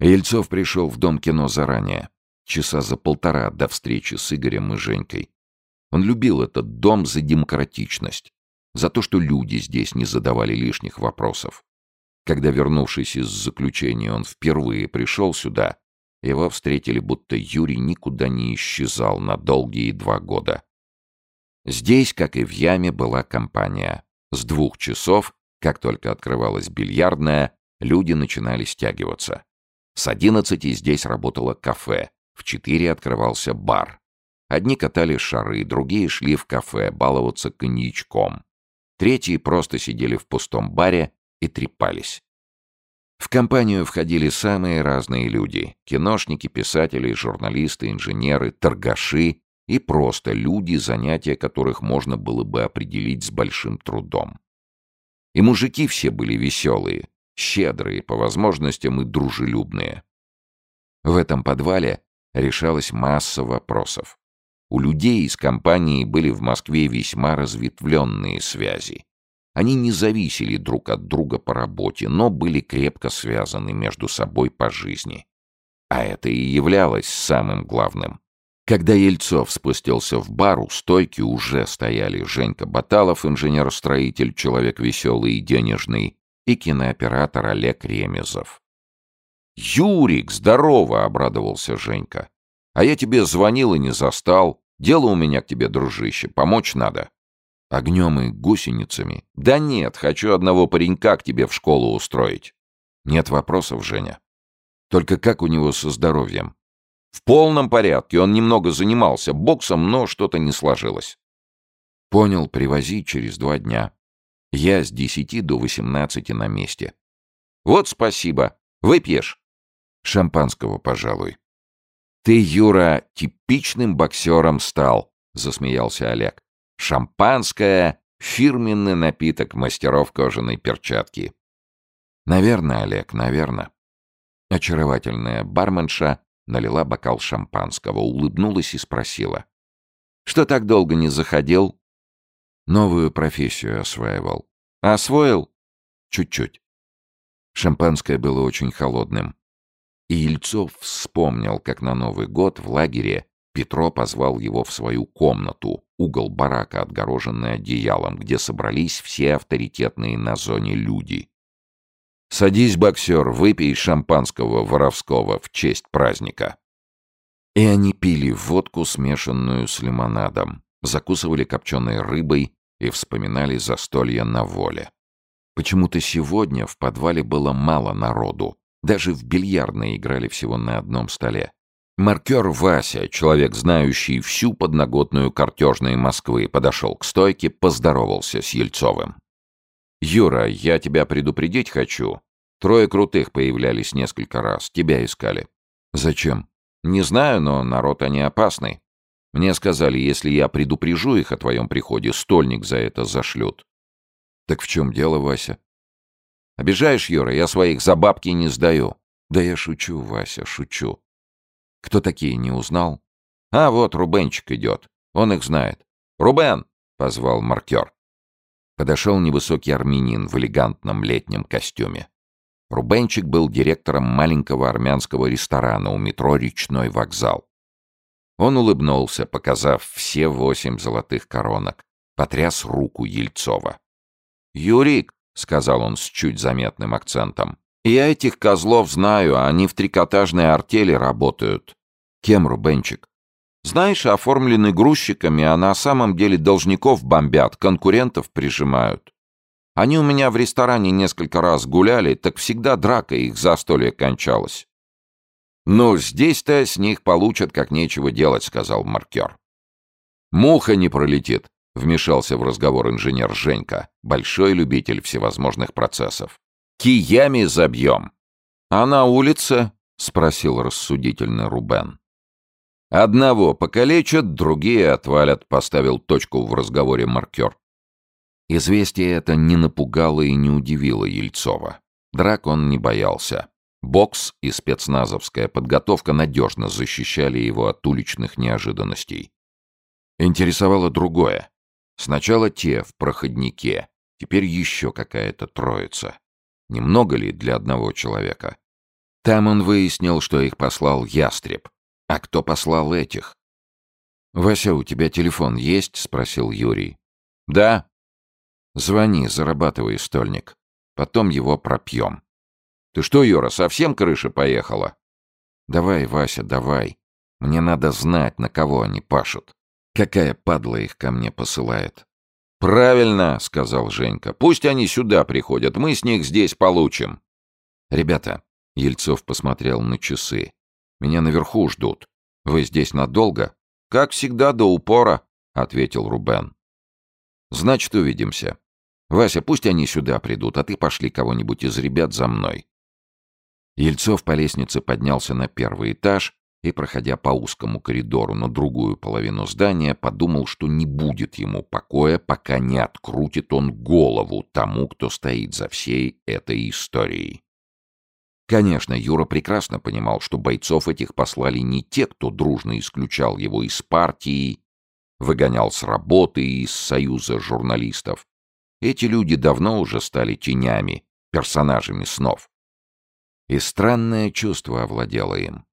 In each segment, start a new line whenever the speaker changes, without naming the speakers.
Ельцов пришел в Дом кино заранее, часа за полтора до встречи с Игорем и Женькой. Он любил этот дом за демократичность, за то, что люди здесь не задавали лишних вопросов. Когда, вернувшись из заключения, он впервые пришел сюда, его встретили, будто Юрий никуда не исчезал на долгие два года. Здесь, как и в яме, была компания. С двух часов, как только открывалась бильярдная, люди начинали стягиваться. С одиннадцати здесь работало кафе, в четыре открывался бар. Одни катали шары, другие шли в кафе баловаться коньячком. Третьи просто сидели в пустом баре и трепались. В компанию входили самые разные люди — киношники, писатели, журналисты, инженеры, торгаши и просто люди, занятия которых можно было бы определить с большим трудом. И мужики все были веселые, щедрые, по возможностям и дружелюбные. В этом подвале решалась масса вопросов. У людей из компании были в Москве весьма разветвленные связи. Они не зависели друг от друга по работе, но были крепко связаны между собой по жизни. А это и являлось самым главным. Когда Ельцов спустился в бар, у стойки уже стояли Женька Баталов, инженер-строитель, человек веселый и денежный, и кинооператор Олег Ремезов. «Юрик, здорово!» — обрадовался Женька. «А я тебе звонил и не застал. Дело у меня к тебе, дружище, помочь надо». «Огнем и гусеницами?» «Да нет, хочу одного паренька к тебе в школу устроить». «Нет вопросов, Женя. Только как у него со здоровьем?» «В полном порядке. Он немного занимался боксом, но что-то не сложилось». «Понял, привози через два дня. Я с десяти до восемнадцати на месте». «Вот спасибо. Выпьешь?» «Шампанского, пожалуй». «Ты, Юра, типичным боксером стал», — засмеялся Олег. «Шампанское — фирменный напиток мастеров кожаной перчатки». «Наверное, Олег, наверное». Очаровательная барменша налила бокал шампанского, улыбнулась и спросила. «Что так долго не заходил?» «Новую профессию осваивал». «Освоил?» «Чуть-чуть». Шампанское было очень холодным. И Ельцов вспомнил, как на Новый год в лагере Петро позвал его в свою комнату, угол барака, отгороженный одеялом, где собрались все авторитетные на зоне люди. «Садись, боксер, выпей шампанского воровского в честь праздника». И они пили водку, смешанную с лимонадом, закусывали копченой рыбой и вспоминали застолье на воле. Почему-то сегодня в подвале было мало народу, даже в бильярдной играли всего на одном столе. Маркер Вася, человек, знающий всю подноготную картежной Москвы, подошел к стойке, поздоровался с Ельцовым. «Юра, я тебя предупредить хочу. Трое крутых появлялись несколько раз, тебя искали». «Зачем?» «Не знаю, но народ они опасный. Мне сказали, если я предупрежу их о твоем приходе, стольник за это зашлют». «Так в чем дело, Вася?» Обижаешь, Юра, я своих за бабки не сдаю. Да я шучу, Вася, шучу. Кто такие, не узнал? А вот Рубенчик идет. Он их знает. «Рубен!» — позвал маркер. Подошел невысокий армянин в элегантном летнем костюме. Рубенчик был директором маленького армянского ресторана у метро «Речной вокзал». Он улыбнулся, показав все восемь золотых коронок, потряс руку Ельцова. «Юрик, — сказал он с чуть заметным акцентом. «Я этих козлов знаю, они в трикотажной артели работают». «Кем, Рубенчик?» «Знаешь, оформлены грузчиками, а на самом деле должников бомбят, конкурентов прижимают. Они у меня в ресторане несколько раз гуляли, так всегда драка их застолье кончалась». «Ну, здесь-то с них получат, как нечего делать», — сказал маркер. «Муха не пролетит», — вмешался в разговор инженер Женька, большой любитель всевозможных процессов. «Киями забьем!» «А на улице?» — спросил рассудительно Рубен. «Одного покалечат, другие отвалят», — поставил точку в разговоре маркер. Известие это не напугало и не удивило Ельцова. Драк он не боялся. Бокс и спецназовская подготовка надежно защищали его от уличных неожиданностей. Интересовало другое. Сначала те в проходнике, теперь еще какая-то троица. Немного ли для одного человека? Там он выяснил, что их послал ястреб. А кто послал этих? «Вася, у тебя телефон есть?» — спросил Юрий. «Да». «Звони, зарабатывай, стольник. Потом его пропьем». «Ты что, Юра, совсем крыша поехала?» «Давай, Вася, давай. Мне надо знать, на кого они пашут. Какая падла их ко мне посылает».
«Правильно», — сказал Женька. «Пусть они сюда приходят, мы с них здесь получим».
«Ребята», — Ельцов посмотрел на часы, — «меня наверху ждут. Вы здесь надолго?»
«Как всегда, до упора», — ответил Рубен.
«Значит, увидимся. Вася, пусть они сюда придут, а ты пошли кого-нибудь из ребят за мной». Ельцов по лестнице поднялся на первый этаж и, проходя по узкому коридору на другую половину здания, подумал, что не будет ему покоя, пока не открутит он голову тому, кто стоит за всей этой историей. Конечно, Юра прекрасно понимал, что бойцов этих послали не те, кто дружно исключал его из партии, выгонял с работы и из союза журналистов. Эти люди давно уже стали тенями, персонажами снов. И странное чувство овладело им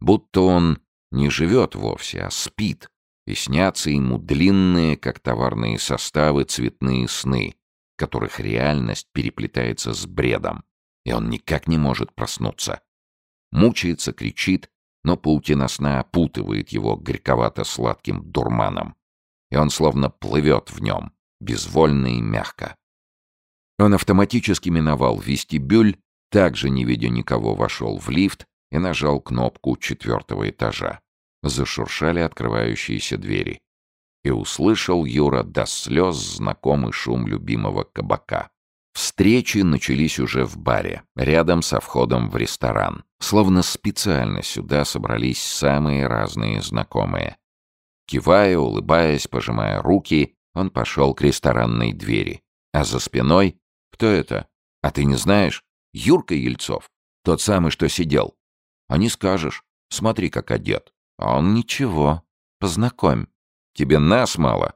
будто он не живет вовсе, а спит, и снятся ему длинные, как товарные составы, цветные сны, которых реальность переплетается с бредом, и он никак не может проснуться. Мучается, кричит, но паутина сна опутывает его горьковато-сладким дурманом, и он словно плывет в нем, безвольно и мягко. Он автоматически миновал вестибюль, также не видя никого вошел в лифт, и нажал кнопку четвертого этажа. Зашуршали открывающиеся двери. И услышал Юра до слез знакомый шум любимого кабака. Встречи начались уже в баре, рядом со входом в ресторан. Словно специально сюда собрались самые разные знакомые. Кивая, улыбаясь, пожимая руки, он пошел к ресторанной двери. А за спиной... Кто это? А ты не знаешь? Юрка Ельцов. Тот самый, что сидел. А не скажешь. Смотри, как одет. А он ничего. Познакомь. Тебе нас мало.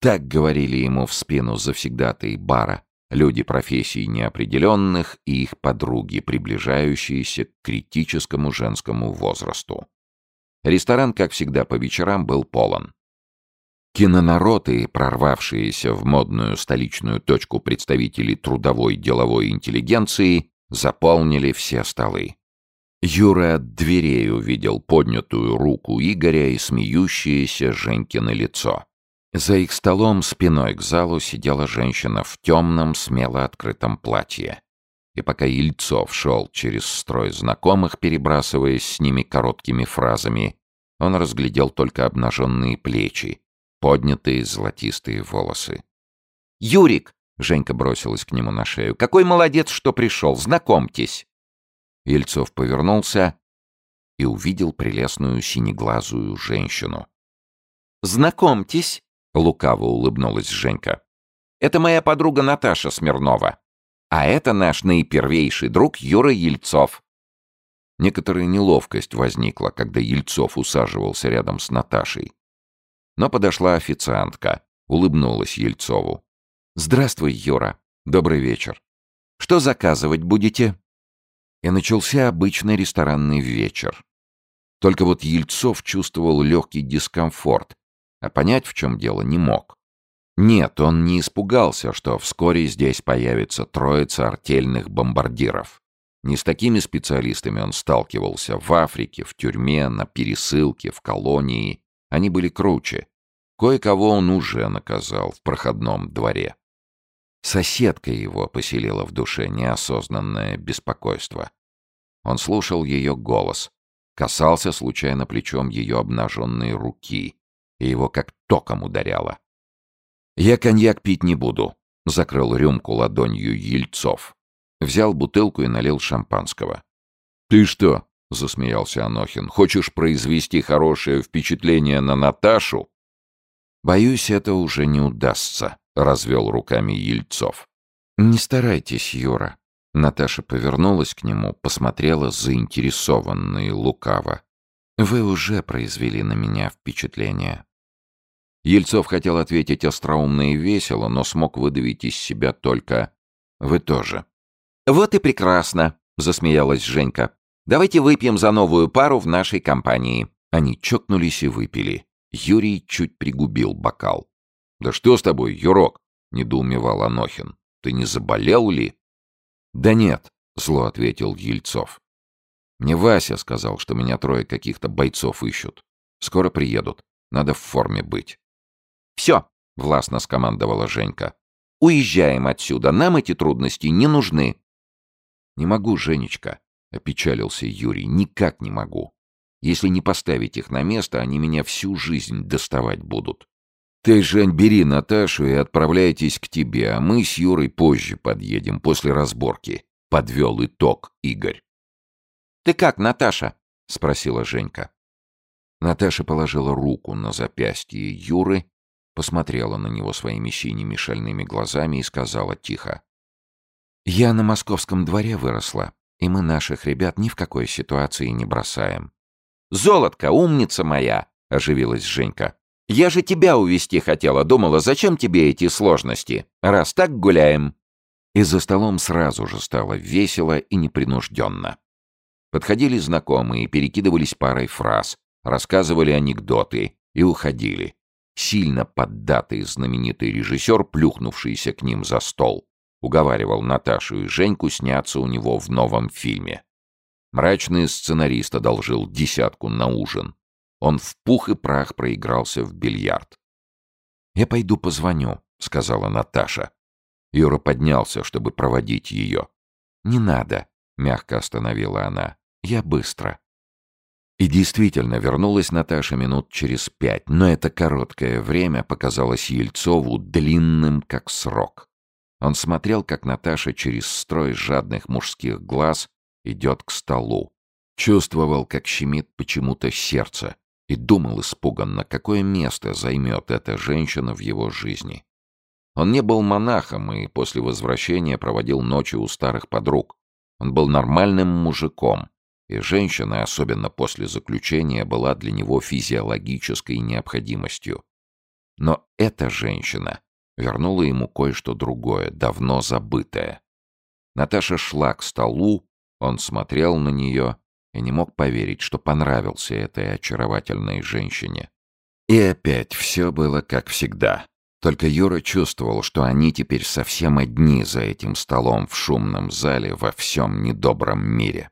Так говорили ему в спину завсегдатые бара, люди профессий неопределенных и их подруги, приближающиеся к критическому женскому возрасту. Ресторан, как всегда, по вечерам был полон. Кинонароты, прорвавшиеся в модную столичную точку представителей трудовой деловой интеллигенции, заполнили все столы. Юра от дверей увидел поднятую руку Игоря и смеющееся Женькино лицо. За их столом спиной к залу сидела женщина в темном, смело открытом платье. И пока Ельцов шел через строй знакомых, перебрасываясь с ними короткими фразами, он разглядел только обнаженные плечи, поднятые золотистые волосы.
«Юрик!» — Женька бросилась к нему на шею. «Какой молодец, что пришел! Знакомьтесь!»
Ельцов повернулся и увидел прелестную синеглазую женщину.
«Знакомьтесь», — лукаво улыбнулась Женька. «Это моя подруга Наташа Смирнова. А это наш наипервейший друг Юра Ельцов».
Некоторая неловкость возникла, когда Ельцов усаживался рядом с Наташей. Но подошла официантка, улыбнулась Ельцову. «Здравствуй, Юра. Добрый вечер. Что заказывать будете?» И начался обычный ресторанный вечер. Только вот Ельцов чувствовал легкий дискомфорт, а понять, в чем дело, не мог. Нет, он не испугался, что вскоре здесь появится троица артельных бомбардиров. Не с такими специалистами он сталкивался в Африке, в тюрьме, на пересылке, в колонии. Они были круче. Кое-кого он уже наказал в проходном дворе. Соседка его поселила в душе неосознанное беспокойство. Он слушал ее голос, касался случайно плечом ее обнаженной руки, и его как током ударяло. «Я коньяк пить не буду», — закрыл рюмку ладонью Ельцов. Взял бутылку и налил шампанского. «Ты что?» — засмеялся Анохин. «Хочешь произвести хорошее впечатление на Наташу?» «Боюсь, это уже не удастся», — развел руками Ельцов. «Не старайтесь, Юра». Наташа повернулась к нему, посмотрела заинтересованно и лукаво. «Вы уже произвели на меня впечатление». Ельцов хотел ответить остроумно и весело, но смог выдавить из себя только «Вы тоже».
«Вот и прекрасно!» — засмеялась Женька. «Давайте выпьем за новую пару в нашей компании». Они чокнулись и выпили. Юрий чуть пригубил бокал.
«Да что с тобой, Юрок?» — недоумевал Анохин. «Ты не заболел ли?»
«Да нет», — зло ответил Ельцов. «Мне Вася сказал, что меня трое каких-то бойцов ищут. Скоро приедут. Надо в форме быть». «Все», — властно скомандовала Женька. «Уезжаем отсюда. Нам эти трудности не нужны». «Не могу, Женечка», — опечалился Юрий. «Никак не могу. Если не поставить их на место, они меня всю жизнь доставать будут». «Ты, Жень, бери Наташу и отправляйтесь к тебе, а мы с Юрой позже подъедем, после разборки», — подвел итог Игорь. «Ты как, Наташа?» — спросила Женька. Наташа положила руку на запястье Юры, посмотрела на него своими синими шальными глазами и сказала тихо. «Я на московском дворе выросла, и мы наших ребят ни в какой ситуации не бросаем». «Золотка, умница моя!» — оживилась Женька. «Я же тебя увести хотела, думала, зачем тебе эти сложности? Раз так гуляем». И за столом сразу же стало весело и непринужденно. Подходили знакомые, перекидывались парой фраз, рассказывали анекдоты и уходили. Сильно поддатый знаменитый режиссер, плюхнувшийся к ним за стол, уговаривал Наташу и Женьку сняться у него в новом фильме. Мрачный сценарист одолжил десятку на ужин. Он в пух и прах проигрался в бильярд. «Я пойду позвоню», — сказала Наташа. Юра поднялся, чтобы проводить ее. «Не надо», — мягко остановила она. «Я быстро». И действительно, вернулась Наташа минут через пять, но это короткое время показалось Ельцову длинным, как срок. Он смотрел, как Наташа через строй жадных мужских глаз идет к столу. Чувствовал, как щемит почему-то сердце и думал испуганно, какое место займет эта женщина в его жизни. Он не был монахом и после возвращения проводил ночи у старых подруг. Он был нормальным мужиком, и женщина, особенно после заключения, была для него физиологической необходимостью. Но эта женщина вернула ему кое-что другое, давно забытое. Наташа шла к столу, он смотрел на нее и не мог поверить, что понравился этой очаровательной женщине. И опять все было как всегда. Только Юра чувствовал, что они теперь совсем одни за этим столом в шумном зале во всем недобром мире.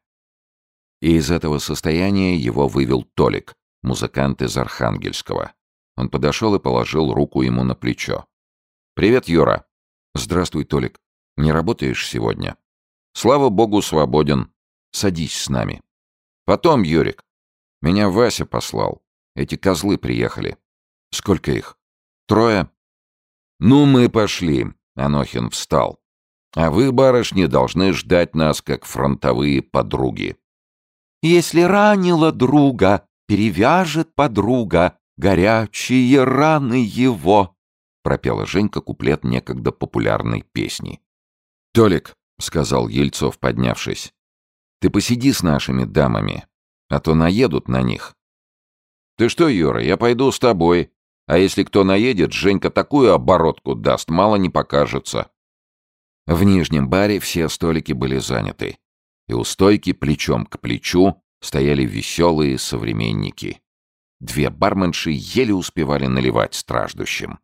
И из этого состояния его вывел Толик, музыкант из Архангельского. Он подошел и положил руку ему на плечо. «Привет, Юра!» «Здравствуй, Толик. Не работаешь сегодня?» «Слава богу, свободен. Садись с нами». Потом, Юрик. Меня Вася послал. Эти козлы приехали. Сколько их? Трое? Ну, мы пошли. Анохин встал. А вы, барышни, должны ждать нас, как фронтовые подруги. Если ранила друга, перевяжет подруга горячие раны его, пропела Женька куплет некогда популярной песни. Толик, сказал Ельцов, поднявшись, ты посиди с нашими дамами, а то наедут на них. Ты что, Юра, я пойду с тобой. А если кто наедет, Женька такую оборотку даст, мало не покажется. В нижнем баре все столики были заняты. И у стойки плечом к плечу стояли веселые современники. Две барменши еле успевали наливать страждущим.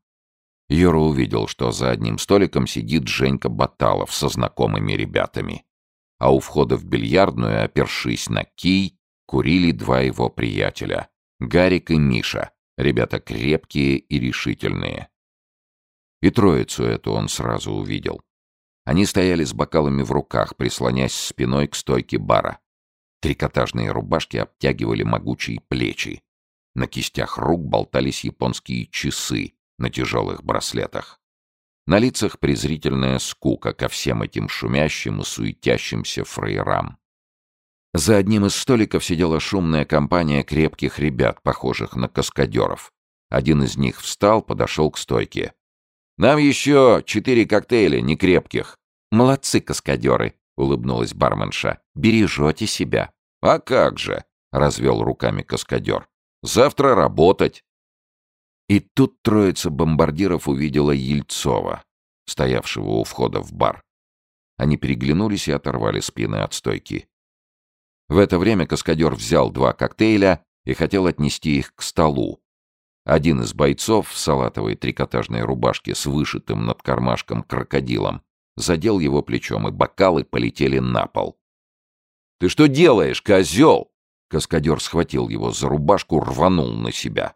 Юра увидел, что за одним столиком сидит Женька Баталов со знакомыми ребятами а у входа в бильярдную, опершись на кий, курили два его приятеля — Гарик и Миша, ребята крепкие и решительные. И троицу эту он сразу увидел. Они стояли с бокалами в руках, прислонясь спиной к стойке бара. Трикотажные рубашки обтягивали могучие плечи. На кистях рук болтались японские часы на тяжелых браслетах. На лицах презрительная скука ко всем этим шумящим и суетящимся фрейрам. За одним из столиков сидела шумная компания крепких ребят, похожих на каскадеров. Один из них встал, подошел к стойке. «Нам еще четыре коктейля, не крепких». «Молодцы, каскадеры», — улыбнулась барменша. «Бережете себя». «А как же», — развел руками каскадер. «Завтра работать». И тут троица бомбардиров увидела Ельцова, стоявшего у входа в бар.
Они переглянулись и оторвали спины от стойки. В это время каскадер взял два коктейля и хотел отнести их к столу. Один из бойцов в салатовой трикотажной рубашке с вышитым над кармашком крокодилом задел его плечом, и бокалы полетели на пол. «Ты что делаешь, козел?» Каскадер схватил его за рубашку, рванул на себя.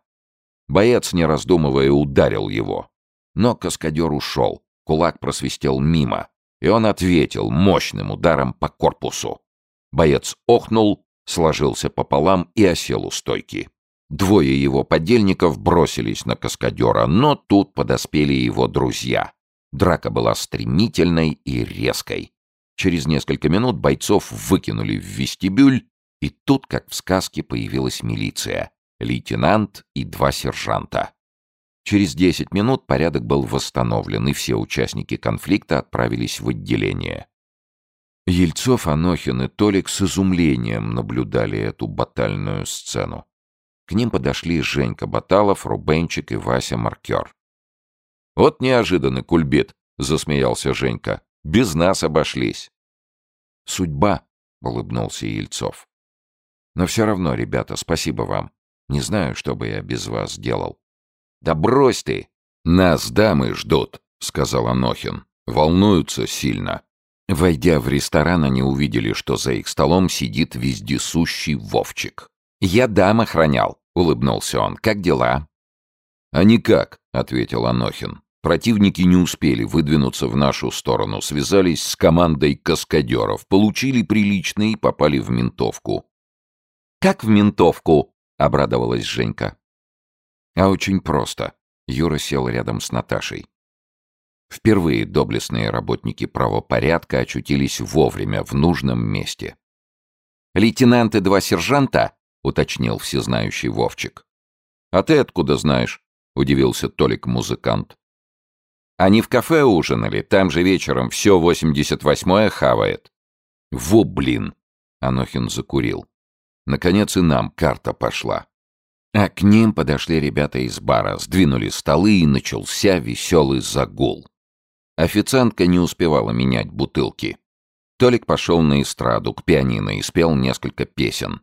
Боец, не раздумывая, ударил его. Но каскадер ушел, кулак просвистел мимо, и он ответил мощным ударом по корпусу. Боец охнул, сложился пополам и осел у стойки. Двое его подельников бросились на каскадера, но тут подоспели его друзья. Драка была стремительной и резкой. Через несколько минут бойцов выкинули в вестибюль, и тут, как в сказке, появилась милиция, лейтенант и два сержанта. Через десять минут порядок был восстановлен, и все участники конфликта отправились в отделение. Ельцов, Анохин и Толик с изумлением наблюдали эту батальную сцену. К ним подошли Женька Баталов, Рубенчик и Вася Маркер. «Вот неожиданный кульбит», — засмеялся Женька. «Без нас обошлись». «Судьба», — улыбнулся Ельцов. «Но все равно, ребята, спасибо вам. Не знаю, что бы я без вас делал». «Да брось ты!» «Нас дамы ждут», — сказал Анохин. «Волнуются сильно». Войдя в ресторан, они увидели, что за их столом сидит вездесущий Вовчик. «Я дам охранял», — улыбнулся он. «Как дела?» «А никак», — ответил Анохин. «Противники не успели выдвинуться в нашу сторону, связались с командой каскадеров, получили приличные и попали в ментовку». «Как в ментовку?» — обрадовалась Женька. «А очень просто». Юра сел рядом с Наташей. Впервые доблестные работники правопорядка очутились вовремя в нужном месте. «Лейтенант и два сержанта?» — уточнил всезнающий Вовчик. «А ты откуда знаешь?» — удивился Толик-музыкант. «Они в кафе ужинали, там же вечером все 88-е хавает». «Во, блин!» — Анохин закурил. «Наконец и нам карта пошла». А к ним подошли ребята из бара, сдвинули столы, и начался веселый загул. Официантка не успевала менять бутылки. Толик пошел на эстраду к пианино и спел несколько песен.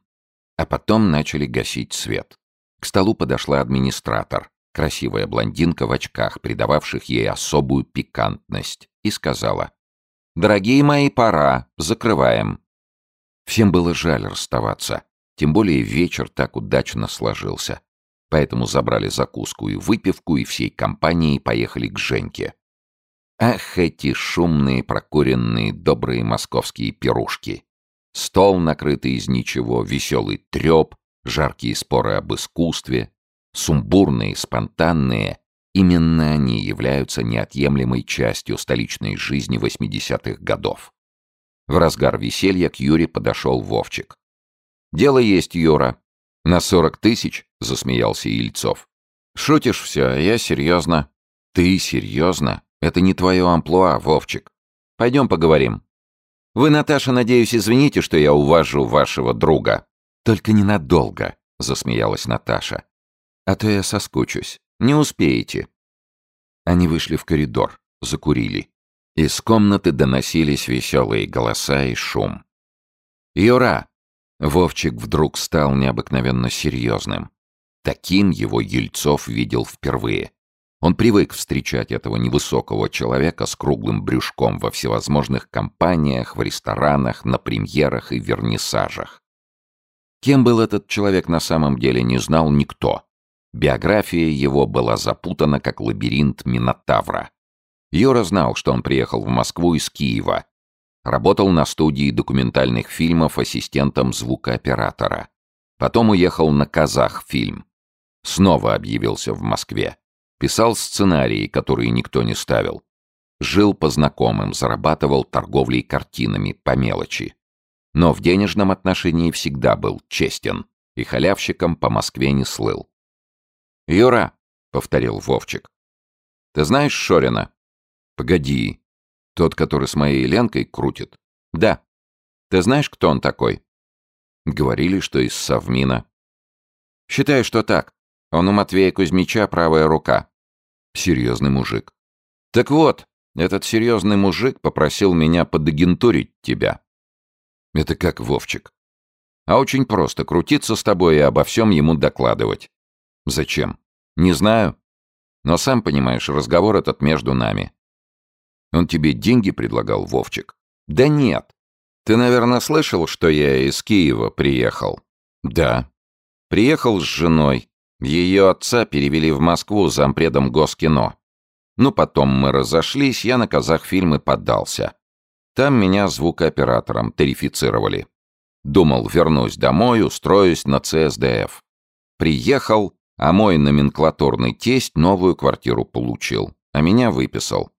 А потом начали гасить свет. К столу подошла администратор, красивая блондинка в очках, придававших ей особую пикантность, и сказала «Дорогие мои, пора, закрываем». Всем было жаль расставаться, тем более вечер так удачно сложился. Поэтому забрали закуску и выпивку, и всей компанией поехали к Женьке. Ах, эти шумные, прокуренные, добрые московские пирушки! Стол, накрытый из ничего, веселый треп, жаркие споры об искусстве, сумбурные, спонтанные, именно они являются неотъемлемой частью столичной жизни 80-х годов. В разгар веселья к Юре подошел Вовчик. «Дело есть, Юра. На сорок тысяч?» — засмеялся Ельцов. «Шутишь все, я серьезно». «Ты серьезно?» Это не твое амплуа, Вовчик. Пойдем поговорим. Вы, Наташа, надеюсь, извините, что я увожу вашего друга. Только ненадолго, засмеялась Наташа. А то я соскучусь. Не успеете. Они вышли в коридор, закурили. Из комнаты доносились веселые голоса и шум. «Юра!» Вовчик вдруг стал необыкновенно серьезным. Таким его Ельцов видел впервые. Он привык встречать этого невысокого человека с круглым брюшком во всевозможных компаниях, в ресторанах, на премьерах и вернисажах. Кем был этот человек на самом деле, не знал никто. Биография его была запутана, как лабиринт Минотавра. Юра знал, что он приехал в Москву из Киева. Работал на студии документальных фильмов ассистентом звукооператора. Потом уехал на Казах-фильм. Снова объявился в Москве. Писал сценарии, которые никто не ставил. Жил по знакомым, зарабатывал торговлей картинами по мелочи. Но в денежном отношении всегда был честен и халявщиком по Москве не слыл. «Юра», — повторил Вовчик, — «ты знаешь Шорина?» «Погоди, тот, который с моей Ленкой крутит?» «Да. Ты знаешь, кто он такой?» Говорили, что из Совмина. «Считаю, что так. Он у Матвея Кузьмича правая рука. Серьезный мужик. Так вот, Этот серьезный мужик попросил меня подагентурить тебя». «Это как, Вовчик?» «А очень просто крутиться с тобой и обо всем ему докладывать». «Зачем?» «Не знаю. Но сам понимаешь, разговор этот между нами». «Он тебе деньги предлагал, Вовчик?» «Да нет. Ты, наверное, слышал, что я из Киева приехал?» «Да». «Приехал с женой. Ее отца перевели в Москву зампредом Госкино. Ну, потом мы разошлись, я на Казахфильмы поддался. Там меня звукооператором тарифицировали. Думал, вернусь домой, устроюсь на ЦСДФ. Приехал, а мой номенклатурный тесть новую квартиру получил, а меня выписал.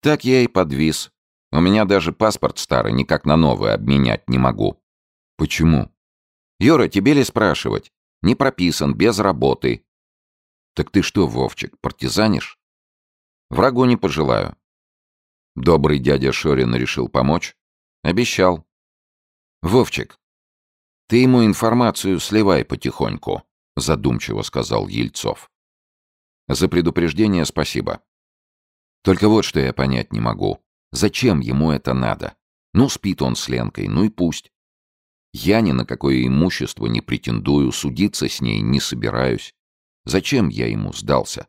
Так я и подвис. У меня даже паспорт старый никак на новый обменять не могу. Почему? Юра, тебе ли спрашивать? Не прописан, без работы. Так ты что, Вовчик, партизанишь? Врагу не пожелаю. Добрый дядя Шорин решил помочь? Обещал. Вовчик, ты ему информацию сливай потихоньку, задумчиво сказал Ельцов. За предупреждение спасибо. Только вот что я понять не могу. Зачем ему это надо? Ну, спит он с Ленкой, ну и пусть. Я ни на какое имущество не претендую, судиться с ней не собираюсь. Зачем я ему сдался?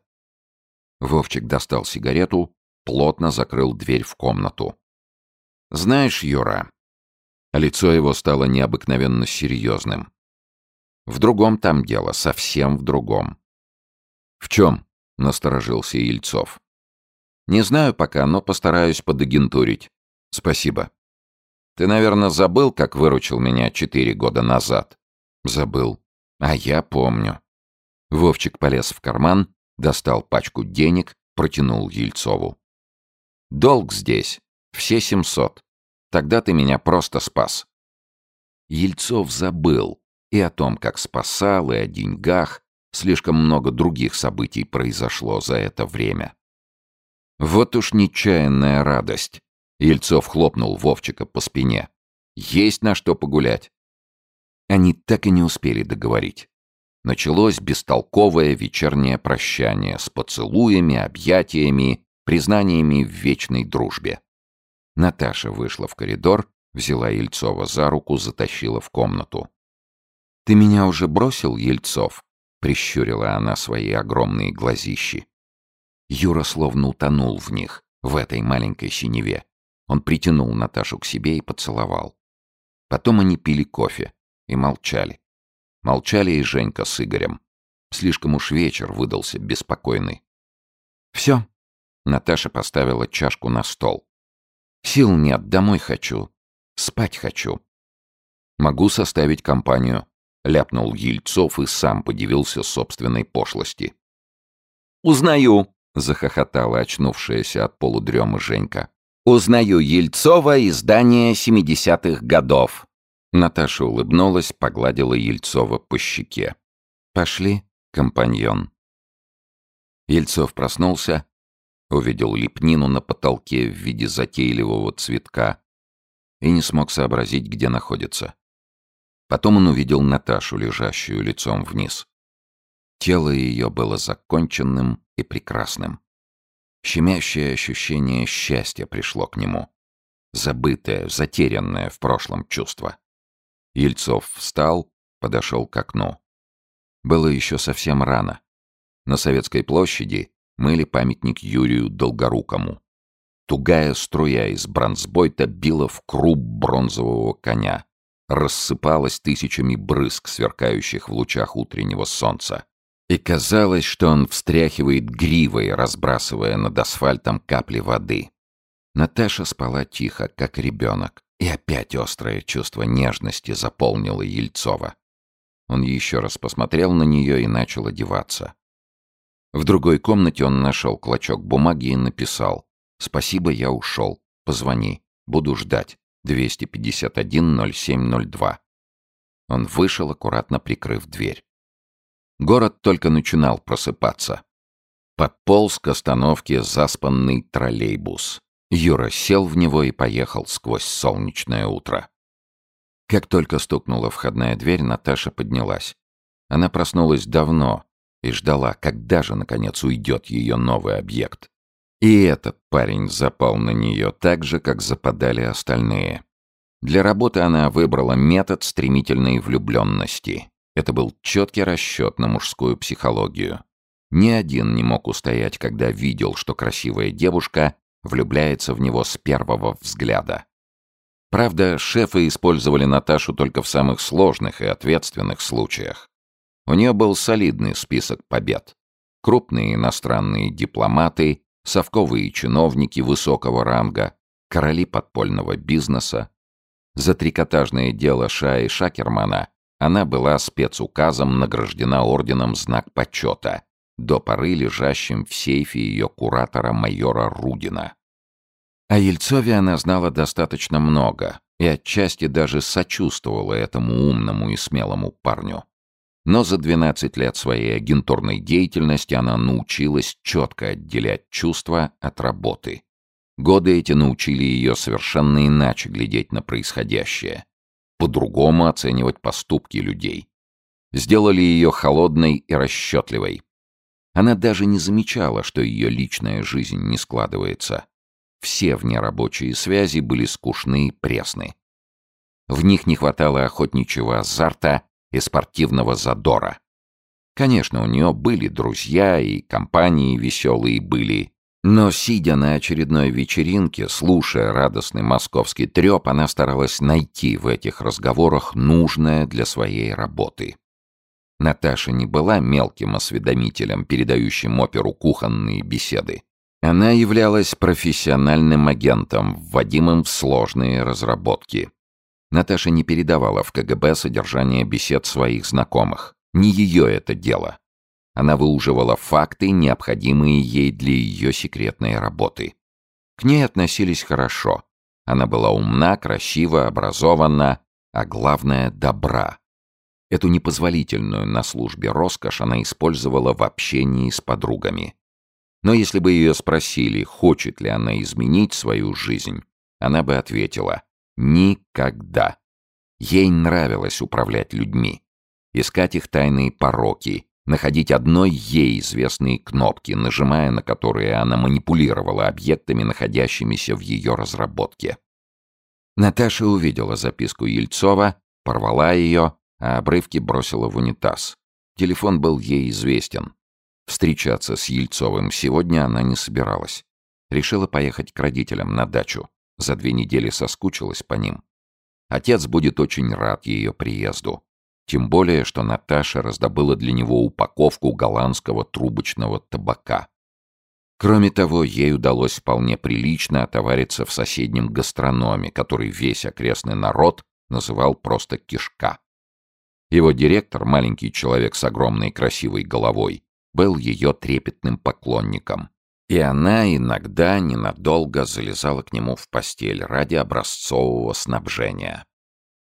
Вовчик достал сигарету, плотно закрыл дверь в комнату. «Знаешь, Юра...» Лицо его стало необыкновенно серьезным. «В другом там дело, совсем в другом». «В чем?» — насторожился Ельцов. «Не знаю пока, но постараюсь подагентурить. Спасибо». Ты, наверное, забыл, как выручил меня четыре года назад? Забыл. А я помню. Вовчик полез в карман, достал пачку денег, протянул Ельцову. Долг здесь. Все семьсот. Тогда ты меня просто спас. Ельцов забыл и о том, как спасал, и о деньгах. Слишком много других событий произошло за это время. Вот уж нечаянная радость. Ельцов хлопнул Вовчика по спине. «Есть на что погулять». Они так и не успели договорить. Началось бестолковое вечернее прощание с поцелуями, объятиями, признаниями в вечной дружбе. Наташа вышла в коридор, взяла Ельцова за руку, затащила в комнату. «Ты меня уже бросил, Ельцов?» — прищурила она свои огромные глазищи. Юра словно утонул в них, в этой маленькой синеве. Он притянул Наташу к себе и поцеловал. Потом они пили кофе и молчали. Молчали и Женька с Игорем. Слишком уж вечер выдался беспокойный. «Все». Наташа поставила чашку на стол. «Сил нет, домой хочу. Спать хочу». «Могу составить компанию», — ляпнул Ельцов и сам подивился собственной пошлости. «Узнаю», — захохотала очнувшаяся от полудрема Женька. Узнаю Ельцова издание 70-х годов. Наташа улыбнулась, погладила Ельцова по щеке. «Пошли, компаньон». Ельцов проснулся, увидел лепнину на потолке в виде затейливого цветка и не смог сообразить, где находится. Потом он увидел Наташу, лежащую лицом вниз. Тело ее было законченным и прекрасным. Щемящее ощущение счастья пришло к нему. Забытое, затерянное в прошлом чувство. Ельцов встал, подошел к окну. Было еще совсем рано. На Советской площади мыли памятник Юрию Долгорукому. Тугая струя из бронзбойта била в круп бронзового коня. Рассыпалась тысячами брызг, сверкающих в лучах утреннего солнца. И казалось, что он встряхивает гривой, разбрасывая над асфальтом капли воды. Наташа спала тихо, как ребенок, и опять острое чувство нежности заполнило Ельцова. Он еще раз посмотрел на нее и начал одеваться. В другой комнате он нашел клочок бумаги и написал «Спасибо, я ушел. Позвони. Буду ждать. 251-0702». Он вышел, аккуратно прикрыв дверь. Город только начинал просыпаться. Подполз к остановке заспанный троллейбус. Юра сел в него и поехал сквозь солнечное утро. Как только стукнула входная дверь, Наташа поднялась. Она проснулась давно и ждала, когда же, наконец, уйдет ее новый объект. И этот парень запал на нее так же, как западали остальные. Для работы она выбрала метод стремительной влюбленности. Это был четкий расчет на мужскую психологию. Ни один не мог устоять, когда видел, что красивая девушка влюбляется в него с первого взгляда. Правда, шефы использовали Наташу только в самых сложных и ответственных случаях. У нее был солидный список побед. Крупные иностранные дипломаты, совковые чиновники высокого ранга, короли подпольного бизнеса. За трикотажное дело Шаи Шакермана она была спецуказом награждена орденом «Знак почета», до поры лежащим в сейфе ее куратора майора Рудина. О Ельцове она знала достаточно много и отчасти даже сочувствовала этому умному и смелому парню. Но за 12 лет своей агентурной деятельности она научилась четко отделять чувства от работы. Годы эти научили ее совершенно иначе глядеть на происходящее, по-другому оценивать поступки людей. Сделали ее холодной и расчетливой. Она даже не замечала, что ее личная жизнь не складывается. Все внерабочие связи были скучны и пресны. В них не хватало охотничьего азарта и спортивного задора. Конечно, у нее были друзья и компании веселые были, но, сидя на очередной вечеринке, слушая радостный московский треп, она старалась найти в этих разговорах нужное для своей работы. Наташа не была мелким осведомителем, передающим оперу кухонные беседы. Она являлась профессиональным агентом, вводимым в сложные разработки. Наташа не передавала в КГБ содержание бесед своих знакомых. Не ее это дело. Она выуживала факты, необходимые ей для ее секретной работы. К ней относились хорошо. Она была умна, красива, образована, а главное — добра. Эту непозволительную на службе роскошь она использовала в общении с подругами. Но если бы ее спросили, хочет ли она изменить свою жизнь, она бы ответила «никогда». Ей нравилось управлять людьми, искать их тайные пороки, находить одной ей известные кнопки, нажимая на которые она манипулировала объектами, находящимися в ее разработке. Наташа увидела записку Ельцова, порвала ее, а обрывки бросила в унитаз. Телефон был ей известен. Встречаться с Ельцовым сегодня она не собиралась. Решила поехать к родителям на дачу. За две недели соскучилась по ним. Отец будет очень рад ее приезду. Тем более, что Наташа раздобыла для него упаковку голландского трубочного табака. Кроме того, ей удалось вполне прилично отовариться в соседнем гастрономе, который весь окрестный народ называл просто «кишка». Его директор, маленький человек с огромной красивой головой, был ее трепетным поклонником. И она иногда ненадолго залезала к нему в постель ради образцового снабжения.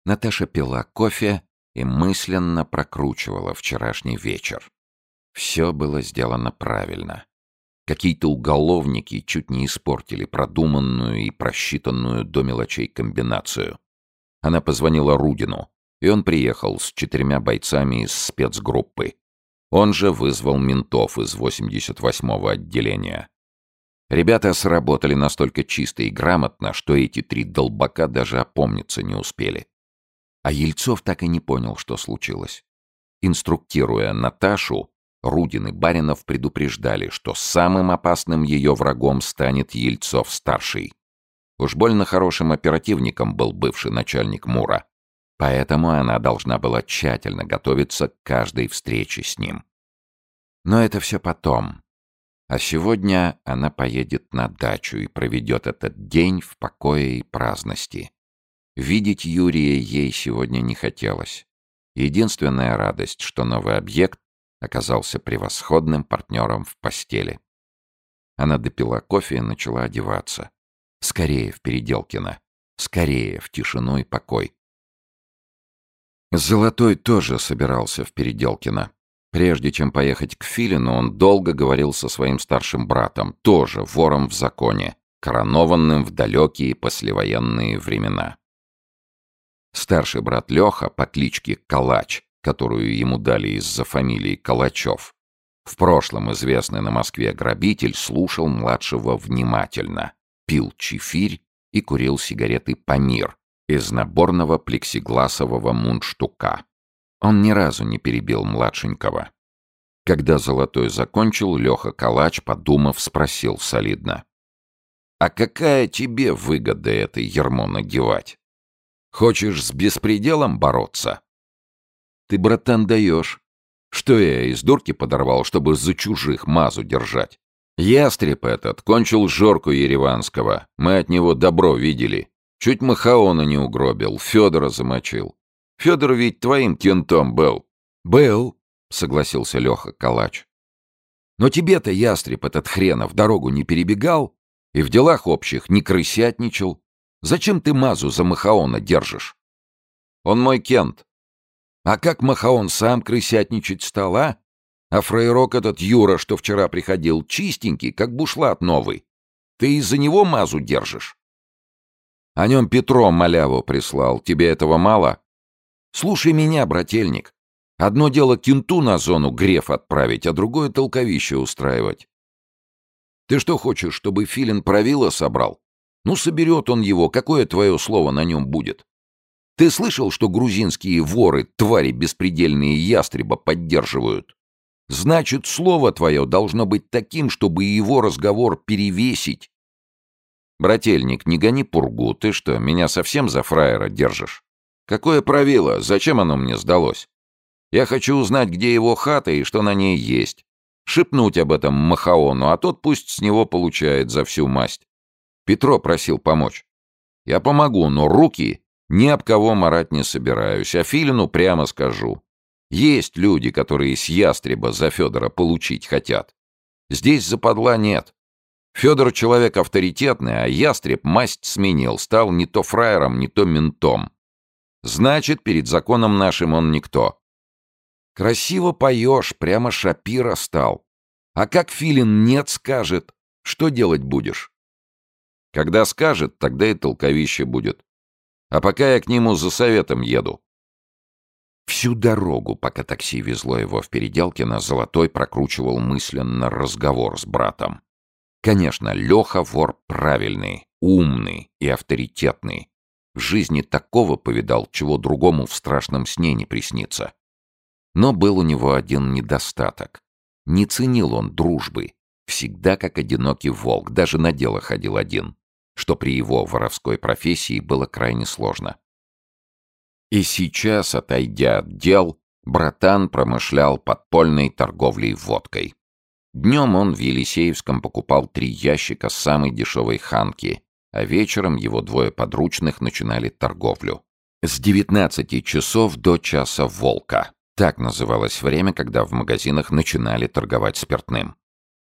Наташа пила кофе и мысленно прокручивала вчерашний вечер. Все было сделано правильно. Какие-то уголовники чуть не испортили продуманную и просчитанную до мелочей комбинацию. Она позвонила Рудину, и он приехал с четырьмя бойцами из спецгруппы. Он же вызвал ментов из 88-го отделения. Ребята сработали настолько чисто и грамотно, что эти три долбака даже опомниться не успели. А Ельцов так и не понял, что случилось. Инструктируя Наташу, Рудин и Баринов предупреждали, что самым опасным ее врагом станет Ельцов-старший. Уж больно хорошим оперативником был бывший начальник Мура. Поэтому она должна была тщательно готовиться к каждой встрече с ним. Но это все потом. А сегодня она поедет на дачу и проведет этот день в покое и праздности. Видеть Юрия ей сегодня не хотелось. Единственная радость, что новый объект оказался превосходным партнером в постели. Она допила кофе и начала одеваться. Скорее в Переделкино. Скорее в тишину и покой. Золотой тоже собирался в Переделкино. Прежде чем поехать к Филину, он долго говорил со своим старшим братом, тоже вором в законе, коронованным в далекие послевоенные времена. Старший брат Леха по кличке Калач, которую ему дали из-за фамилии Калачев, В прошлом известный на Москве грабитель слушал младшего внимательно, пил чефирь и курил сигареты «Памир» из наборного плексигласового мундштука. Он ни разу не перебил младшенького. Когда Золотой закончил, Леха Калач, подумав, спросил солидно. «А какая тебе выгода это ермо надевать? Хочешь с беспределом бороться?» «Ты, братан, даешь. Что я из дурки подорвал, чтобы за чужих мазу держать? Ястреб этот кончил Жорку Ереванского. Мы от него добро видели. Чуть Махаона не угробил, Федора замочил. Федор ведь твоим кентом был. Был, согласился Леха Калач. Но тебе-то, ястреб этот хренов, дорогу не перебегал и в делах общих не крысятничал. Зачем ты Мазу за Махаона держишь? Он мой кент. А как Махаон сам крысятничать стал, а? А фрейрок этот Юра, что вчера приходил, чистенький, как бушлат новый. Ты из-за него Мазу держишь? О нем Петро маляву прислал. Тебе этого мало? Слушай меня, брательник. Одно дело кенту на зону греф отправить, а другое толковище устраивать. Ты что хочешь, чтобы Филин правило собрал? Ну, соберет он его, какое твое слово на нем будет? Ты слышал, что грузинские воры, твари беспредельные ястреба поддерживают? Значит, слово твое должно быть таким, чтобы его разговор перевесить. Брательник, не гони пургу, ты что, меня совсем за фраера держишь? Какое правило? Зачем оно мне сдалось? Я хочу узнать, где его хата и что на ней есть. Шепнуть об этом Махаону, а тот пусть с него получает за всю масть. Петро просил помочь. Я помогу, но руки ни об кого марать не собираюсь, а Филину прямо скажу. Есть люди, которые с ястреба за Федора получить хотят. Здесь западла нет. Федор человек авторитетный, а ястреб масть сменил, стал не то фраером, не то ментом. Значит, перед законом нашим он никто. Красиво поешь, прямо Шапира стал. А как Филин нет скажет, что делать будешь? Когда скажет, тогда и толковище будет. А пока я к нему за советом еду. Всю дорогу, пока такси везло его в Переделкино, Золотой прокручивал мысленно разговор с братом. Конечно, Леха вор правильный, умный и авторитетный. В жизни такого повидал, чего другому в страшном сне не приснится. Но был у него один недостаток. Не ценил он дружбы. Всегда как одинокий волк, даже на дело ходил один, что при его воровской профессии было крайне сложно. И сейчас, отойдя от дел, братан промышлял подпольной торговлей водкой. Днем он в Елисеевском покупал три ящика самой дешевой ханки, а вечером его двое подручных начинали торговлю. С 19 часов до часа волка. Так называлось время, когда в магазинах начинали торговать спиртным.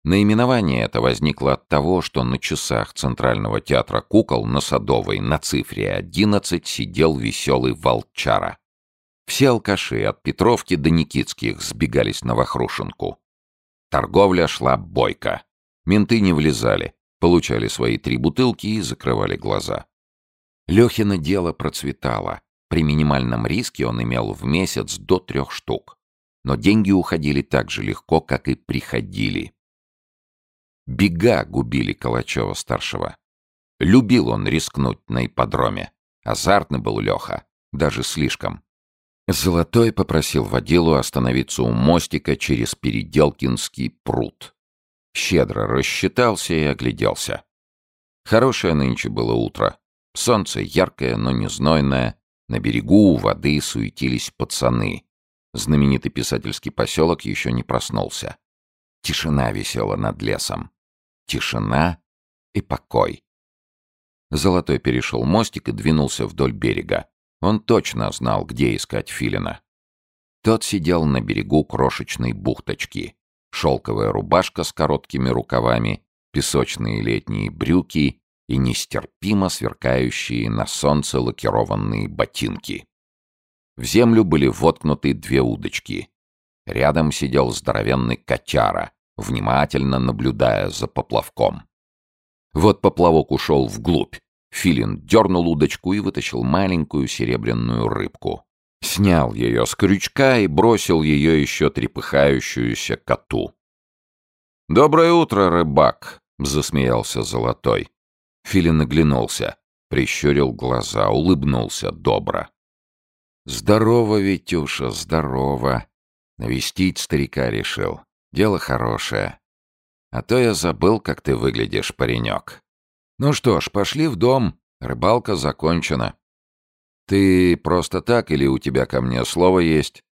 Наименование это возникло от того, что на часах Центрального театра кукол на Садовой на цифре 11 сидел веселый волчара. Все алкаши от Петровки до Никитских сбегались на Вахрушинку. Торговля шла бойко. Менты не влезали, получали свои три бутылки и закрывали глаза. Лехино дело процветало. При минимальном риске он имел в месяц до трех штук. Но деньги уходили так же легко, как и приходили. Бега губили Калачева-старшего. Любил он рискнуть на ипподроме. Азартный был Леха, даже слишком. Золотой попросил водилу остановиться у мостика через Переделкинский пруд. Щедро рассчитался и огляделся. Хорошее нынче было утро. Солнце яркое, но не знойное. На берегу у воды суетились пацаны. Знаменитый писательский поселок еще не проснулся. Тишина висела над лесом. Тишина и покой. Золотой перешел мостик и двинулся вдоль берега. Он точно знал, где искать Филина. Тот сидел на берегу крошечной бухточки. Шелковая рубашка с короткими рукавами, песочные летние брюки и нестерпимо сверкающие на солнце лакированные ботинки. В землю были воткнуты две удочки. Рядом сидел здоровенный котяра, внимательно наблюдая за поплавком. Вот поплавок ушел вглубь, Филин дернул удочку и вытащил маленькую серебряную рыбку. Снял ее с крючка и бросил ее еще трепыхающуюся коту. «Доброе утро, рыбак!» — засмеялся Золотой. Филин оглянулся, прищурил глаза, улыбнулся добро. «Здорово, Витюша, здорово!» Навестить старика решил. Дело хорошее. А то я забыл, как ты выглядишь, паренек. Ну что ж, пошли в дом. Рыбалка закончена. Ты просто так или у тебя ко мне слово есть?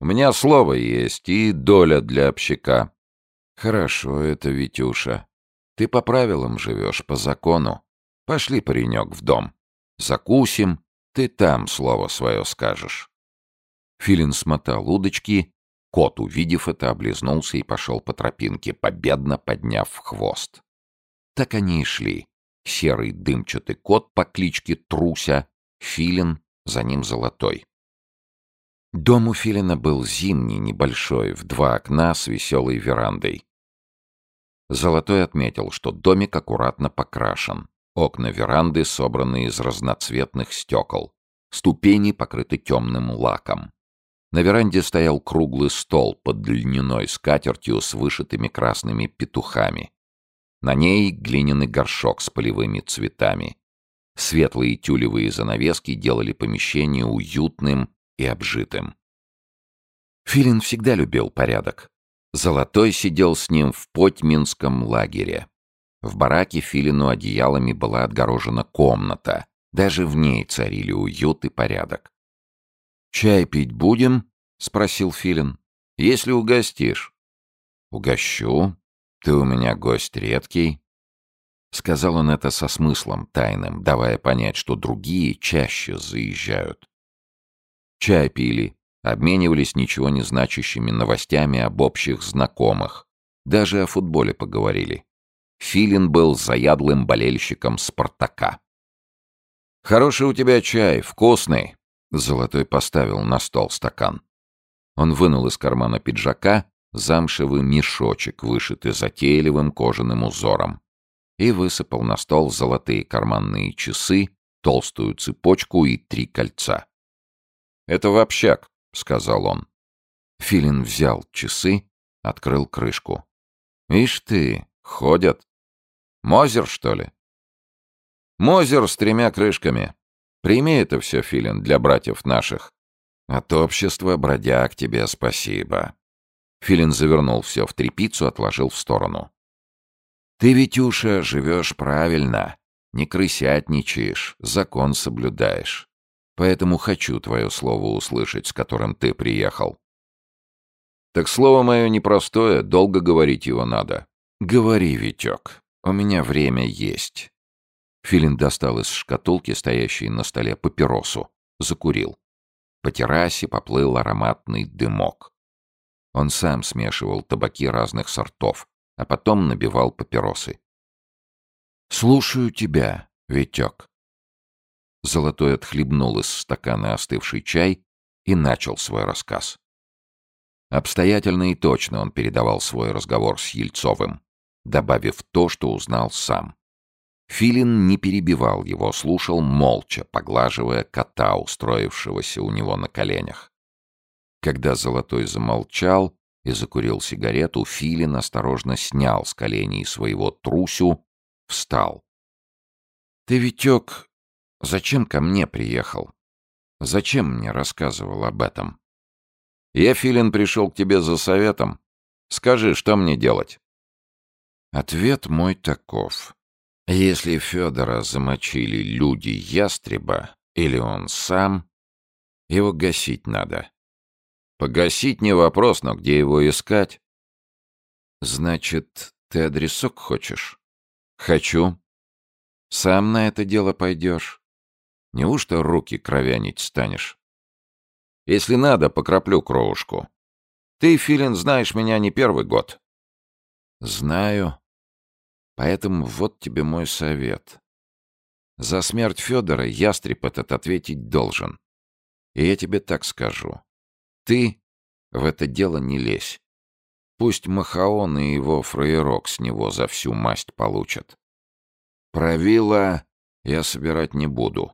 У меня слово есть и доля для общака. Хорошо это, Витюша. Ты по правилам живешь, по закону. Пошли, паренек, в дом. Закусим, ты там слово свое скажешь. Филин смотал удочки, кот, увидев это, облизнулся и пошел по тропинке, победно подняв хвост. Так они и шли. Серый дымчатый кот по кличке Труся, Филин, за ним Золотой. Дом у Филина был зимний, небольшой, в два окна с веселой верандой. Золотой отметил, что домик аккуратно покрашен. Окна веранды собраны из разноцветных стекол. Ступени покрыты темным лаком. На веранде стоял круглый стол под льняной скатертью с вышитыми красными петухами. На ней глиняный горшок с полевыми цветами. Светлые тюлевые занавески делали помещение уютным и обжитым. Филин всегда любил порядок. Золотой сидел с ним в Потьминском лагере. В бараке Филину одеялами была отгорожена комната. Даже в ней царили уют и порядок. «Чай пить будем?» — спросил Филин. «Если угостишь». «Угощу. Ты у меня гость редкий». Сказал он это со смыслом тайным, давая понять, что другие чаще заезжают. Чай пили, обменивались ничего не значащими новостями об общих знакомых. Даже о футболе поговорили. Филин был заядлым болельщиком «Спартака». «Хороший у тебя чай, вкусный!» Золотой поставил на стол стакан. Он вынул из кармана пиджака замшевый мешочек, вышитый затейливым кожаным узором, и высыпал на стол золотые карманные часы, толстую цепочку и три кольца. «Это в общак», — сказал он. Филин взял часы, открыл крышку. «Ишь ты, ходят. Мозер, что ли?» «Мозер с тремя крышками. Прими это все, Филин, для братьев наших. От общества бродяг тебе спасибо». Филин завернул все в тряпицу, отложил в сторону. «Ты, Витюша, живешь правильно, не крысятничаешь, закон соблюдаешь. Поэтому хочу твое слово услышать, с которым ты приехал». «Так слово мое непростое, долго говорить его надо». «Говори, Витек, у меня время есть». Филин достал из шкатулки, стоящей на столе, папиросу. Закурил. По террасе поплыл ароматный дымок. Он сам смешивал табаки разных сортов, а потом набивал папиросы. «Слушаю тебя, Витек». Золотой отхлебнул из стакана остывший чай и начал свой рассказ. Обстоятельно и точно он передавал свой разговор с Ельцовым, добавив то, что узнал сам. Филин не перебивал его, слушал молча, поглаживая кота, устроившегося у него на коленях. Когда Золотой замолчал и закурил сигарету, Филин осторожно снял с коленей своего трусю, встал. «Ты, Витек, зачем ко мне приехал? Зачем мне рассказывал об этом?» «Я, Филин, пришел к тебе за советом. Скажи, что мне делать?» Ответ мой таков. Если Федора замочили люди ястреба, или он сам, его гасить надо. Погасить не вопрос, но где его искать? Значит, ты адресок хочешь? Хочу. Сам на это дело пойдешь? Неужто руки кровянить станешь? Если надо, покраплю кровушку. Ты, Филин, знаешь меня не первый год. Знаю. Поэтому вот тебе мой совет. За смерть Федора ястреб этот ответить должен. И я тебе так скажу. Ты в это дело не лезь. Пусть Махаон и его фраерок с него за всю масть получат. Правила я собирать не буду.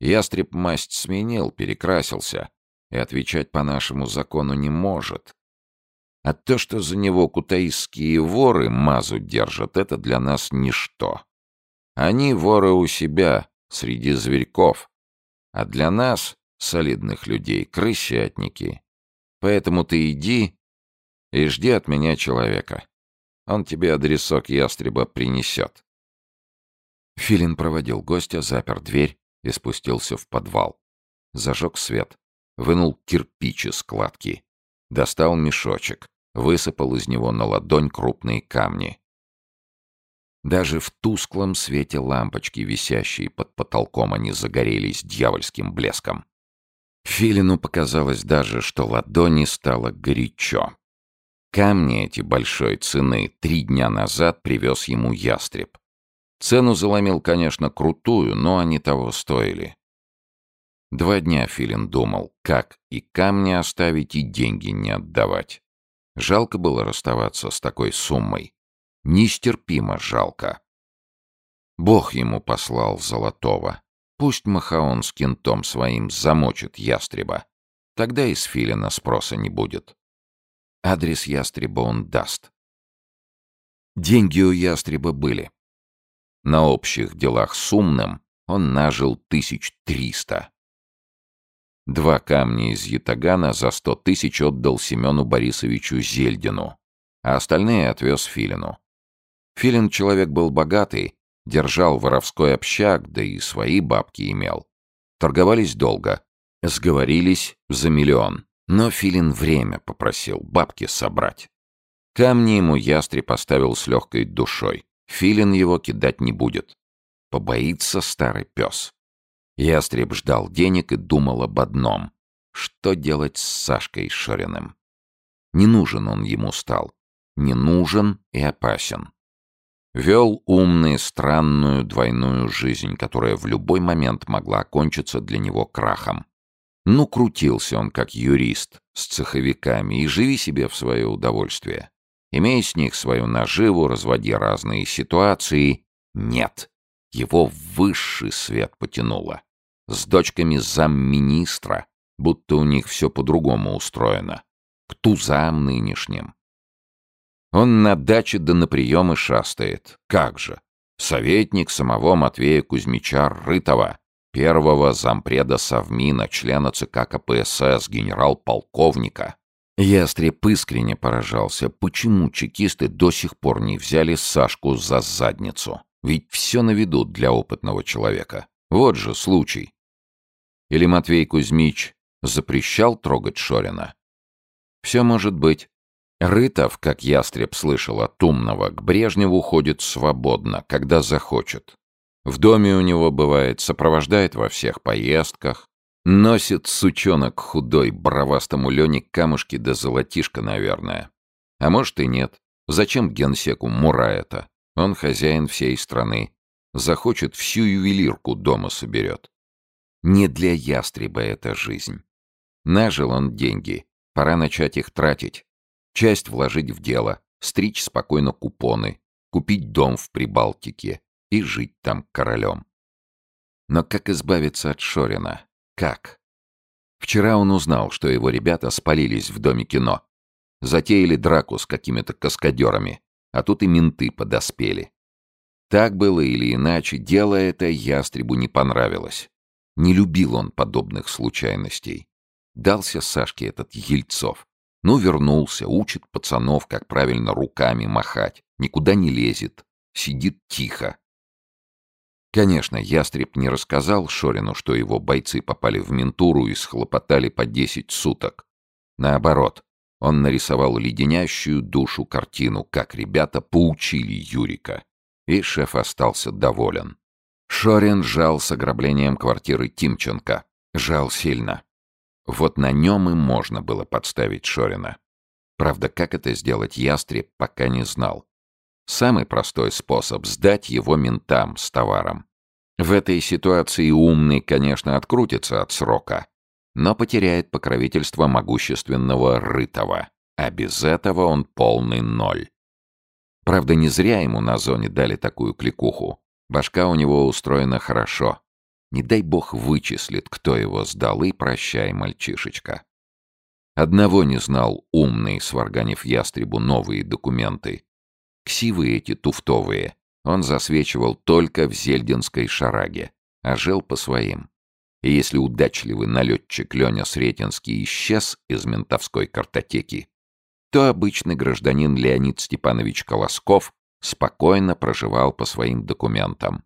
Ястреб масть сменил, перекрасился, и отвечать по нашему закону не может. А то, что за него кутаисские воры мазу держат, это для нас ничто. Они воры у себя, среди зверьков. А для нас, солидных людей, крысятники. Поэтому ты иди и жди от меня человека. Он тебе адресок ястреба принесет.
Филин проводил гостя, запер дверь и спустился в подвал. Зажег свет, вынул кирпич из складки, достал мешочек, высыпал из него на ладонь крупные камни. Даже в тусклом свете лампочки, висящей под потолком, они загорелись дьявольским блеском. Филину показалось даже, что ладони стало горячо. Камни эти большой цены три дня назад привез ему ястреб. Цену заломил, конечно, крутую, но они того стоили. Два дня Филин думал, как и камни оставить, и деньги не отдавать. Жалко было расставаться с такой суммой. Нестерпимо жалко. Бог ему послал золотого. Пусть Махаон с кентом своим замочит ястреба. Тогда из Филина спроса не будет. Адрес ястреба он даст. Деньги у ястреба были. На общих делах с умным он нажил тысяч триста. Два камня из ятагана за сто тысяч отдал Семену Борисовичу Зельдину, а остальные отвез Филину. Филин человек был богатый, держал воровской общак, да и свои бабки имел. Торговались долго, сговорились за миллион. Но Филин время попросил бабки собрать. Камни ему ястреб поставил с легкой душой. Филин его кидать не будет. Побоится старый пес. Ястреб ждал денег и думал об одном. Что делать с Сашкой Шориным? Не нужен он ему стал. Не нужен и опасен. Вел умную, странную, двойную жизнь, которая в любой момент могла окончиться для него крахом. Ну, крутился он как юрист с цеховиками и живи себе в свое удовольствие. Имей с них свою наживу, разводи разные ситуации. Нет, его в высший свет потянуло. С дочками замминистра, будто у них все по-другому устроено. К тузам нынешним. Он на даче да на приемы шастает. Как же? Советник самого Матвея Кузьмича Рытова, первого зампреда Совмина, члена ЦК КПСС, генерал-полковника. Ястреб искренне поражался, почему чекисты до сих пор не взяли Сашку за задницу. Ведь все на виду для опытного человека. Вот же случай. Или Матвей Кузьмич запрещал трогать Шорина? Все может быть. Рытов, как ястреб слышал от умного, к Брежневу ходит свободно, когда захочет. В доме у него бывает, сопровождает во всех поездках, носит сучонок худой, бровастому Лене камушки да золотишко, наверное. А может и нет. Зачем генсеку Мура это? Он хозяин всей страны. Захочет, всю ювелирку дома соберет. Не для ястреба эта жизнь. Нажил он деньги. Пора начать их тратить. Часть вложить в дело, стричь спокойно купоны, купить дом в Прибалтике, и жить там королем. Но как избавиться от Шорина? Как? Вчера он узнал, что его ребята спалились в доме кино. Затеяли драку с какими-то каскадерами, а тут и менты подоспели. Так было или иначе, дело это ястребу не понравилось. Не любил он подобных случайностей. Дался Сашке этот Ельцов. Ну, вернулся, учит пацанов, как правильно руками махать. Никуда не лезет. Сидит тихо. Конечно, Ястреб не рассказал Шорину, что его бойцы попали в ментуру и схлопотали по десять суток. Наоборот, он нарисовал леденящую душу картину, как ребята поучили Юрика. И шеф остался доволен. Шорин жал с ограблением квартиры Тимченко. Жал сильно. Вот на нем и можно было подставить Шорина. Правда, как это сделать Ястреб, пока не знал. Самый простой способ — сдать его ментам с товаром. В этой ситуации умный, конечно, открутится от срока, но потеряет покровительство могущественного Рытова, а без этого он полный ноль. Правда, не зря ему на зоне дали такую кликуху. Башка у него устроена хорошо. Не дай бог вычислит, кто его сдал, и прощай, мальчишечка.
Одного не знал умный, сварганив ястребу новые документы. Ксивы эти туфтовые он засвечивал только в зельдинской шараге, а жил по своим. И если удачливый налетчик Леня Сретенский исчез из ментовской картотеки, то обычный гражданин Леонид Степанович Колосков спокойно проживал по своим документам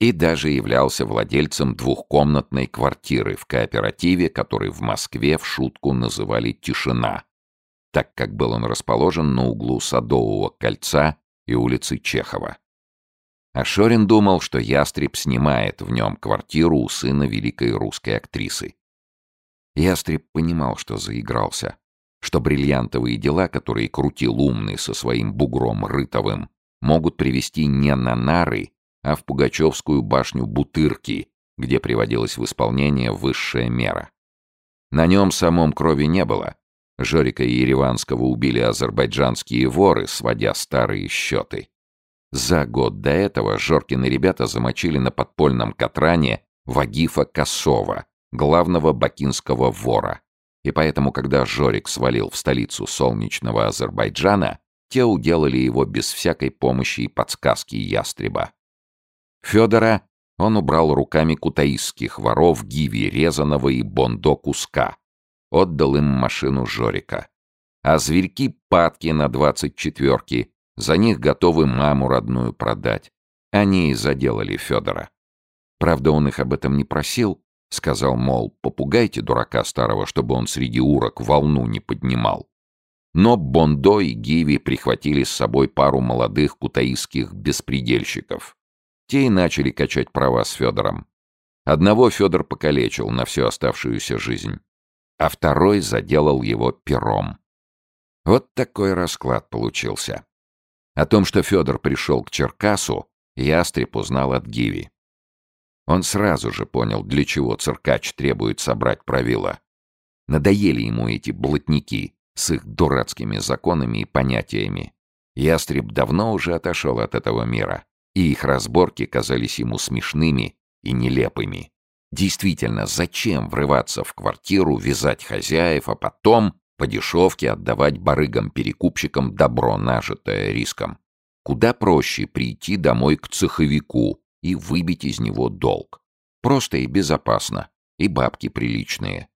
и даже являлся владельцем двухкомнатной квартиры в кооперативе, который в Москве в шутку называли «Тишина», так как был он расположен на углу Садового кольца и улицы Чехова. А Шорин думал, что Ястреб снимает в нем квартиру у сына великой русской актрисы. Ястреб понимал, что заигрался, что бриллиантовые дела, которые крутил умный со своим бугром Рытовым, могут привести не на нары, а в Пугачевскую башню Бутырки, где приводилась в исполнение высшая мера. На нем самом крови не было. Жорика Ереванского убили азербайджанские воры, сводя старые счеты. За год до этого Жоркины ребята замочили на подпольном Катране Вагифа Косова, главного бакинского вора. И поэтому, когда Жорик свалил в столицу солнечного Азербайджана, те уделали его без всякой помощи и подсказки ястреба. Федора он убрал руками кутаисских воров Гиви Резанова и Бондо Куска. Отдал им машину Жорика. А зверьки падки на двадцать четверки за них готовы маму родную продать. Они и заделали Федора. Правда, он их об этом не просил. Сказал, мол, попугайте дурака старого, чтобы он среди урок волну не поднимал. Но Бондо и Гиви прихватили с собой пару молодых кутаистских беспредельщиков. Те и начали качать права с Федором. Одного Федор покалечил на всю оставшуюся жизнь, а второй заделал его пером. Вот такой расклад получился. О том, что Федор пришел к Черкасу, Ястреб узнал от Гиви. Он сразу же понял, для чего циркач требует собрать правила. Надоели ему эти блатники с их дурацкими законами и понятиями. Ястреб давно уже отошел от этого мира, и их разборки казались ему смешными и нелепыми. Действительно, зачем врываться в квартиру, вязать хозяев, а потом по дешевке отдавать барыгам-перекупщикам добро, нажитое риском. Куда проще прийти домой к цеховику и выбить из него долг. Просто и безопасно, и бабки приличные.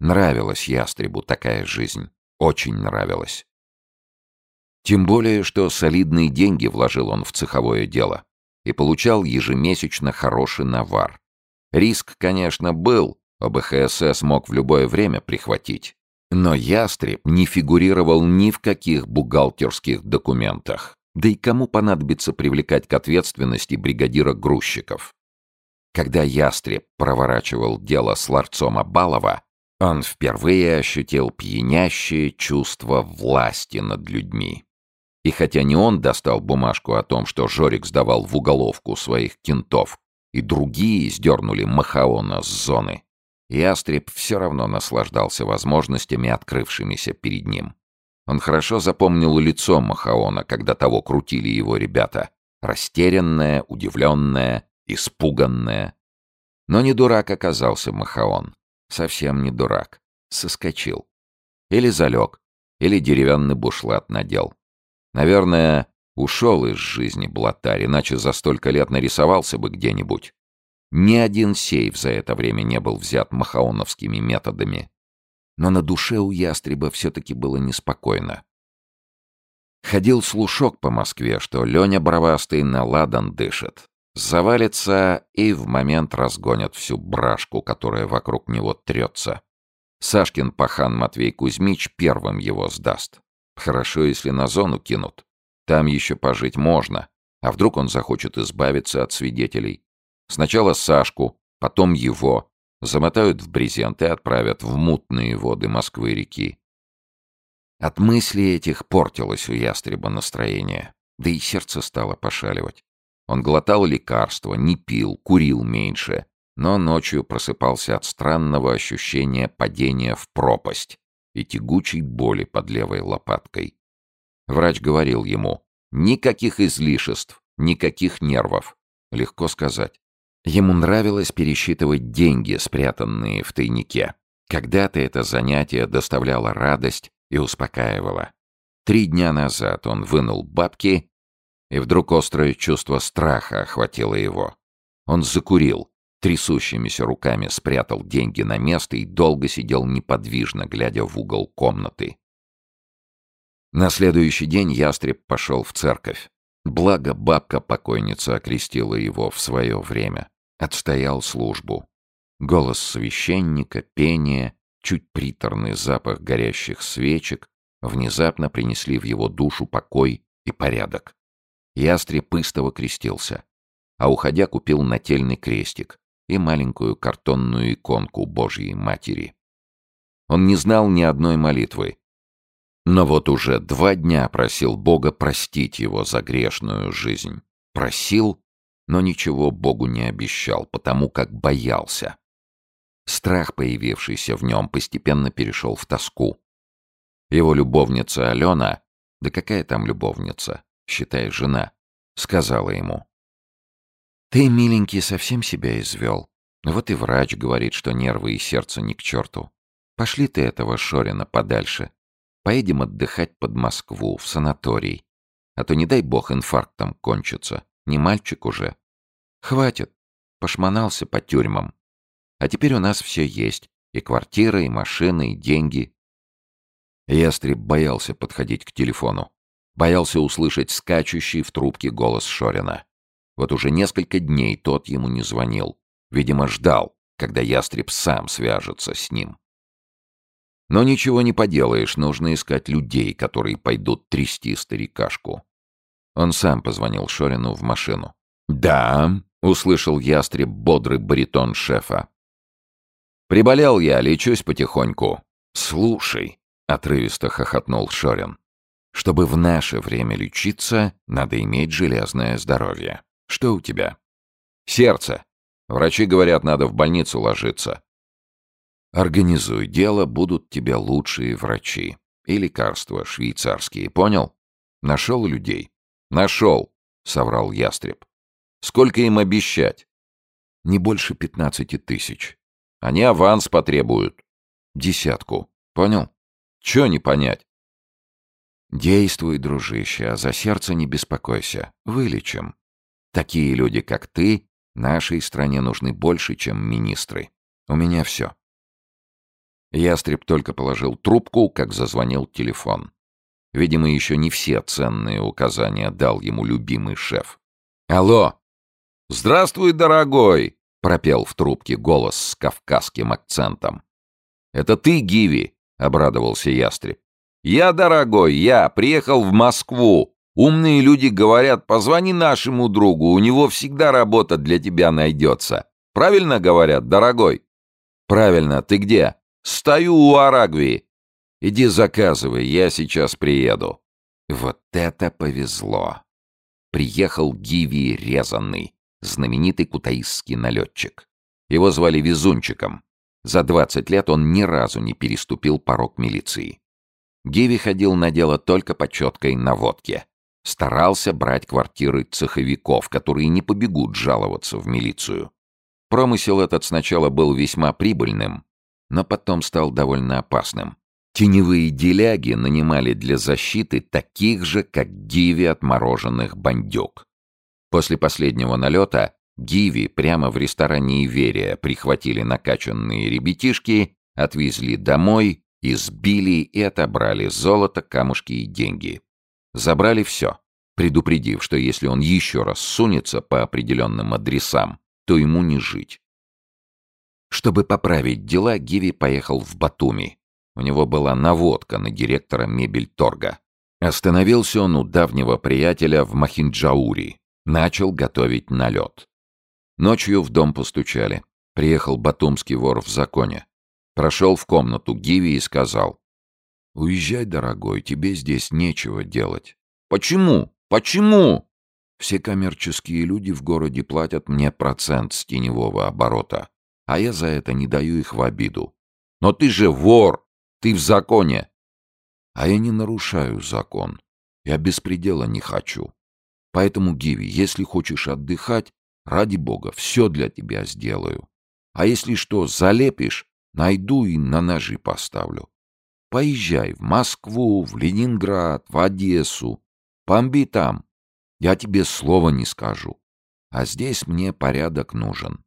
Нравилась ястребу такая жизнь. Очень нравилась. Тем более, что солидные деньги вложил он в цеховое дело и получал ежемесячно хороший навар. Риск, конечно, был, ОБХСС мог в любое время прихватить. Но ястреб не фигурировал ни в каких бухгалтерских документах. Да и кому понадобится привлекать к ответственности бригадира грузчиков? Когда ястреб проворачивал дело с ларцом Абалова, он впервые ощутил пьянящее чувство власти над людьми. И хотя не он достал бумажку о том, что Жорик сдавал в уголовку своих кентов, и другие сдернули Махаона с зоны, Ястреб все равно наслаждался возможностями, открывшимися перед ним. Он хорошо запомнил лицо Махаона, когда того крутили его ребята. Растерянное, удивленное, испуганное. Но не дурак оказался Махаон. Совсем не дурак. Соскочил. Или залег, или деревянный бушлат надел. Наверное, ушел из жизни блатарь, иначе за столько лет нарисовался бы где-нибудь. Ни один сейф за это время не был взят махаоновскими методами. Но на душе у ястреба все-таки было неспокойно. Ходил слушок по Москве, что Леня Бровастый на ладан дышит. Завалится и в момент разгонят всю брашку, которая вокруг него трется. Сашкин пахан Матвей Кузьмич первым его сдаст. Хорошо, если на зону кинут. Там еще пожить можно. А вдруг он захочет избавиться от свидетелей? Сначала Сашку, потом его. Замотают в брезент и отправят в мутные воды Москвы-реки. От мыслей этих портилось у ястреба настроение, да и сердце стало пошаливать. Он глотал лекарства, не пил, курил меньше, но ночью просыпался от странного ощущения падения в пропасть и тягучей боли под левой лопаткой. Врач говорил ему, никаких излишеств, никаких нервов. Легко сказать. Ему нравилось пересчитывать деньги, спрятанные в тайнике. Когда-то это занятие доставляло радость и успокаивало. Три дня назад он вынул бабки, и вдруг острое чувство страха охватило его. Он закурил, трясущимися руками спрятал деньги на место и долго сидел неподвижно, глядя в угол комнаты. На следующий день ястреб пошел в церковь. Благо бабка-покойница окрестила его в свое время. Отстоял службу. Голос священника, пение, чуть приторный запах горящих свечек внезапно принесли в его душу покой и порядок. Ястреб истово крестился, а уходя купил нательный крестик и маленькую картонную иконку Божьей Матери. Он не знал ни одной молитвы, но вот уже два дня просил Бога простить его за грешную жизнь. Просил, но ничего Богу не обещал, потому как боялся. Страх, появившийся в нем, постепенно перешел в тоску. Его любовница Алена, да какая там любовница, считай, жена, сказала ему. «Ты, миленький, совсем себя извел. Вот и врач говорит, что нервы и сердце ни к черту. Пошли ты этого Шорина подальше. Поедем отдыхать под Москву, в санаторий. А то, не дай бог, инфарктом кончится. Не мальчик уже. Хватит. Пошмонался по тюрьмам. А теперь у нас все есть. И квартира, и машина, и деньги. Ястреб боялся подходить к телефону. Боялся услышать скачущий в трубке голос Шорина. Вот уже несколько дней тот ему не звонил. Видимо, ждал, когда ястреб сам свяжется с ним. Но ничего не поделаешь, нужно искать людей, которые пойдут трясти старикашку. Он сам позвонил Шорину в машину. «Да», — услышал ястреб бодрый баритон шефа. Приболел я, лечусь потихоньку. Слушай, отрывисто хохотнул Шорин. Чтобы в наше время лечиться, надо иметь железное здоровье. Что у тебя? Сердце. Врачи говорят, надо в больницу ложиться. Организуй дело, будут тебе лучшие врачи. И лекарства швейцарские, понял? Нашел людей? Нашел, соврал ястреб. Сколько им обещать? Не больше пятнадцати тысяч. Они аванс потребуют. Десятку. Понял? Чё не понять? Действуй, дружище, а за сердце не беспокойся. Вылечим. Такие люди, как ты, нашей стране нужны больше, чем министры. У меня все. Ястреб только положил трубку, как зазвонил телефон. Видимо, еще не все ценные указания дал ему любимый шеф. «Алло!» «Здравствуй, дорогой!» — пропел в трубке голос с кавказским акцентом. «Это ты, Гиви?» — обрадовался ястреб. «Я, дорогой, я приехал в Москву. Умные люди говорят, позвони нашему другу, у него всегда работа для тебя найдется. Правильно говорят, дорогой?» «Правильно. Ты где?» «Стою у Арагви. Иди заказывай, я сейчас приеду». Вот это повезло. Приехал Гиви резанный знаменитый кутаисский налетчик. Его звали Везунчиком. За 20 лет он ни разу не переступил порог милиции. Гиви ходил на дело только по четкой наводке. Старался брать квартиры цеховиков, которые не побегут жаловаться в милицию. Промысел этот сначала был весьма прибыльным, но потом стал довольно опасным. Теневые деляги нанимали для защиты таких же, как Гиви отмороженных бандюк. После последнего налета Гиви прямо в ресторане Иверия прихватили накачанные ребятишки, отвезли домой, избили и отобрали золото, камушки и деньги. Забрали все, предупредив, что если он еще раз сунется по определенным адресам, то ему не жить. Чтобы поправить дела, Гиви поехал в Батуми. У него была наводка на директора мебель-торга. Остановился он у давнего приятеля в Махинджаури, Начал готовить налет. Ночью в дом постучали. Приехал батумский вор в законе. Прошел в комнату Гиви и сказал. «Уезжай, дорогой, тебе здесь нечего делать». «Почему? Почему?» «Все коммерческие люди в городе платят мне процент с теневого оборота, а я за это не даю их в обиду». «Но ты же вор! Ты в законе!» «А я не нарушаю закон. Я беспредела не хочу. Поэтому, Гиви, если хочешь отдыхать, ради бога, все для тебя сделаю. А если что, залепишь, Найду и на ножи поставлю. Поезжай в Москву, в Ленинград, в Одессу. Помби там. Я тебе слова не скажу. А здесь мне порядок нужен.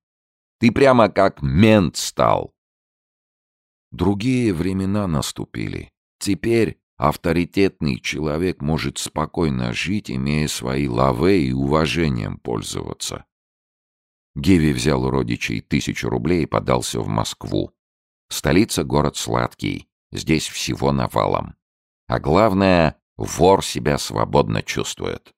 Ты прямо как мент стал. Другие времена наступили. Теперь авторитетный человек может спокойно жить, имея свои лавы и уважением пользоваться. Геви взял у родичей тысячу рублей и подался в Москву. Столица — город сладкий, здесь всего навалом. А главное, вор себя свободно чувствует.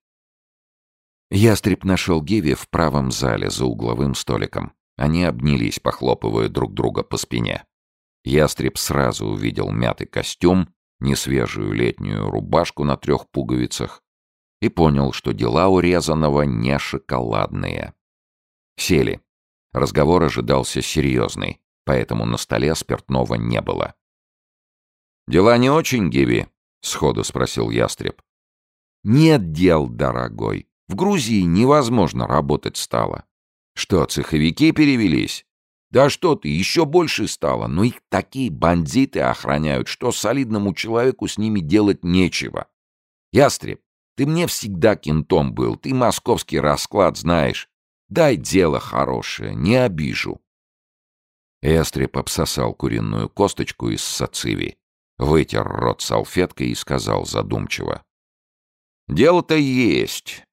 Ястреб нашел Геви в правом зале за угловым столиком. Они обнялись, похлопывая друг друга по спине. Ястреб сразу увидел мятый костюм, несвежую летнюю рубашку на трех пуговицах и понял, что дела урезанного не шоколадные. Сели. Разговор ожидался серьезный, поэтому на столе спиртного не было. «Дела не очень, Гиви?» — сходу спросил Ястреб. «Нет дел, дорогой. В Грузии невозможно работать стало. Что, цеховики перевелись? Да что ты, еще больше стало, но их такие бандиты охраняют, что солидному человеку с ними делать нечего. Ястреб, ты мне всегда кентом был, ты московский расклад знаешь. Дай дело хорошее, не обижу. Ястреб обсосал куриную косточку из сациви, вытер рот салфеткой и сказал задумчиво. «Дело-то есть.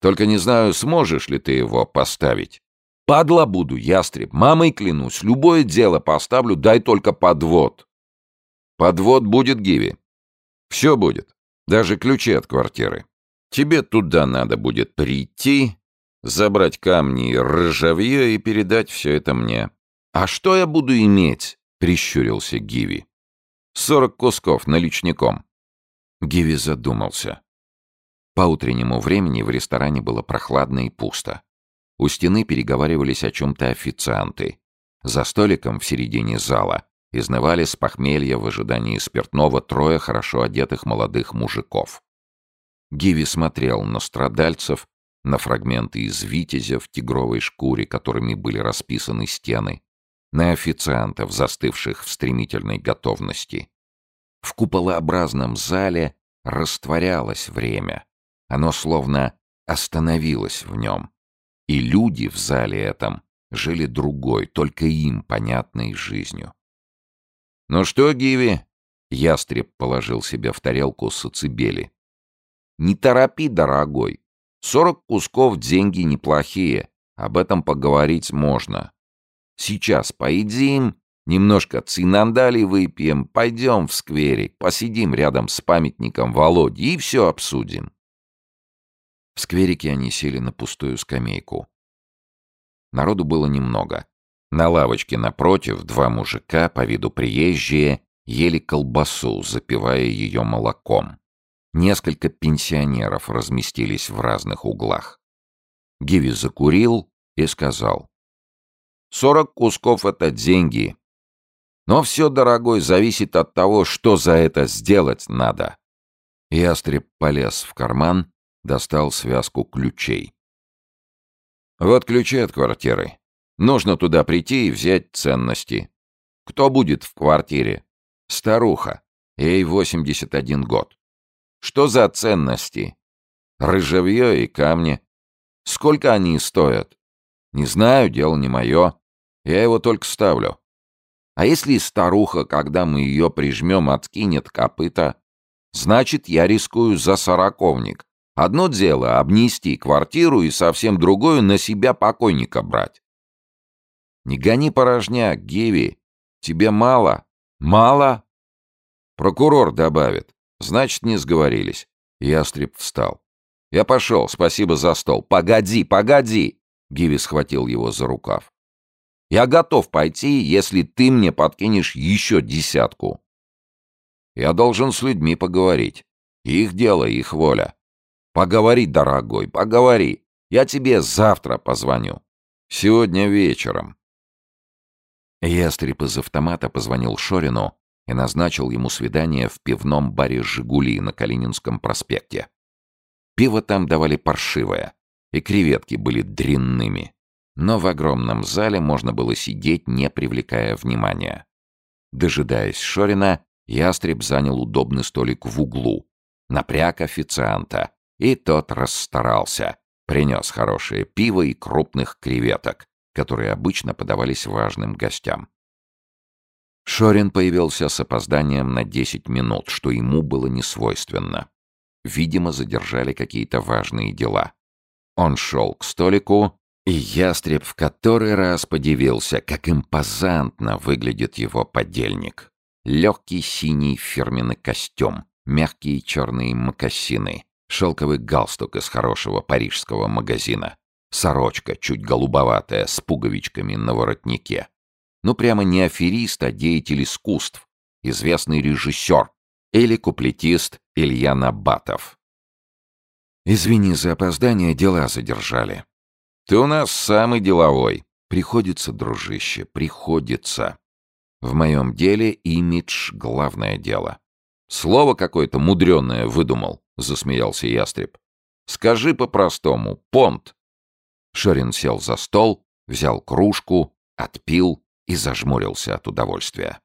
Только не знаю, сможешь ли ты его поставить. Падла буду, ястреб, мамой клянусь, любое дело поставлю, дай только подвод. Подвод будет, Гиви. Все будет, даже ключи от квартиры. Тебе туда надо будет прийти, забрать камни и ржавье и передать все это мне. А что я буду иметь? Прищурился Гиви. Сорок кусков наличником. Гиви задумался. По утреннему времени в ресторане было прохладно и пусто. У стены переговаривались о чем-то официанты. За столиком в середине зала изнывали с похмелья в ожидании спиртного трое хорошо одетых молодых мужиков. Гиви смотрел на страдальцев, на фрагменты из витязя в тигровой шкуре, которыми были расписаны стены, на официантов, застывших в стремительной готовности. В куполообразном зале растворялось время. Оно словно остановилось в нем. И люди в зале этом жили другой, только им понятной жизнью. «Ну что, Гиви?» — ястреб положил себе в тарелку сацибели. «Не торопи, дорогой. Сорок кусков деньги неплохие. Об этом поговорить можно. Сейчас поедим, немножко цинандали выпьем, пойдем в скверик, посидим рядом с памятником Володи и все обсудим. В скверике они сели на пустую скамейку. Народу было немного. На лавочке напротив два мужика, по виду приезжие, ели колбасу, запивая ее молоком. Несколько пенсионеров разместились в разных углах. Гиви закурил и сказал. «Сорок кусков — это деньги. Но все, дорогой, зависит от того, что за это сделать надо». Ястреб полез в карман достал связку ключей. «Вот ключи от квартиры. Нужно туда прийти и взять ценности. Кто будет в квартире? Старуха. Ей 81 год. Что за ценности? Рыжевье и камни. Сколько они стоят? Не знаю, дело не мое. Я его только ставлю. А если старуха, когда мы ее прижмем, откинет копыта? Значит, я рискую за сороковник. Одно дело — обнести квартиру и совсем другое — на себя покойника брать. Не гони порожняк, Геви. Тебе мало? Мало? Прокурор добавит. Значит, не сговорились. Ястреб встал. Я пошел, спасибо за стол. Погоди, погоди! Гиви схватил его за рукав. Я готов пойти, если ты мне подкинешь еще десятку. Я должен с людьми поговорить. Их дело, их воля. Поговори, дорогой, поговори. Я тебе завтра позвоню. Сегодня вечером. Ястреб из автомата позвонил Шорину и назначил ему свидание в пивном баре «Жигули» на Калининском проспекте. Пиво там давали паршивое, и креветки были дрянными. Но в огромном зале можно было сидеть, не привлекая внимания. Дожидаясь Шорина, ястреб занял удобный столик в углу, напряг официанта, и тот расстарался, принес хорошее пиво и крупных креветок, которые обычно подавались важным гостям. Шорин появился с опозданием на 10 минут, что ему было несвойственно. Видимо, задержали какие-то важные дела. Он шел к столику, и ястреб в который раз подивился, как импозантно выглядит его подельник. Легкий синий фирменный костюм, мягкие черные мокасины, шелковый галстук из хорошего парижского магазина, сорочка чуть голубоватая с пуговичками на воротнике. Ну прямо не аферист, а деятель искусств, известный режиссер или куплетист Илья Набатов. «Извини за опоздание, дела задержали», ты у нас самый деловой. Приходится, дружище, приходится. В моем деле имидж — главное дело. Слово какое-то мудреное выдумал, — засмеялся ястреб. Скажи по-простому, понт. Шорин сел за стол, взял кружку, отпил и зажмурился от удовольствия.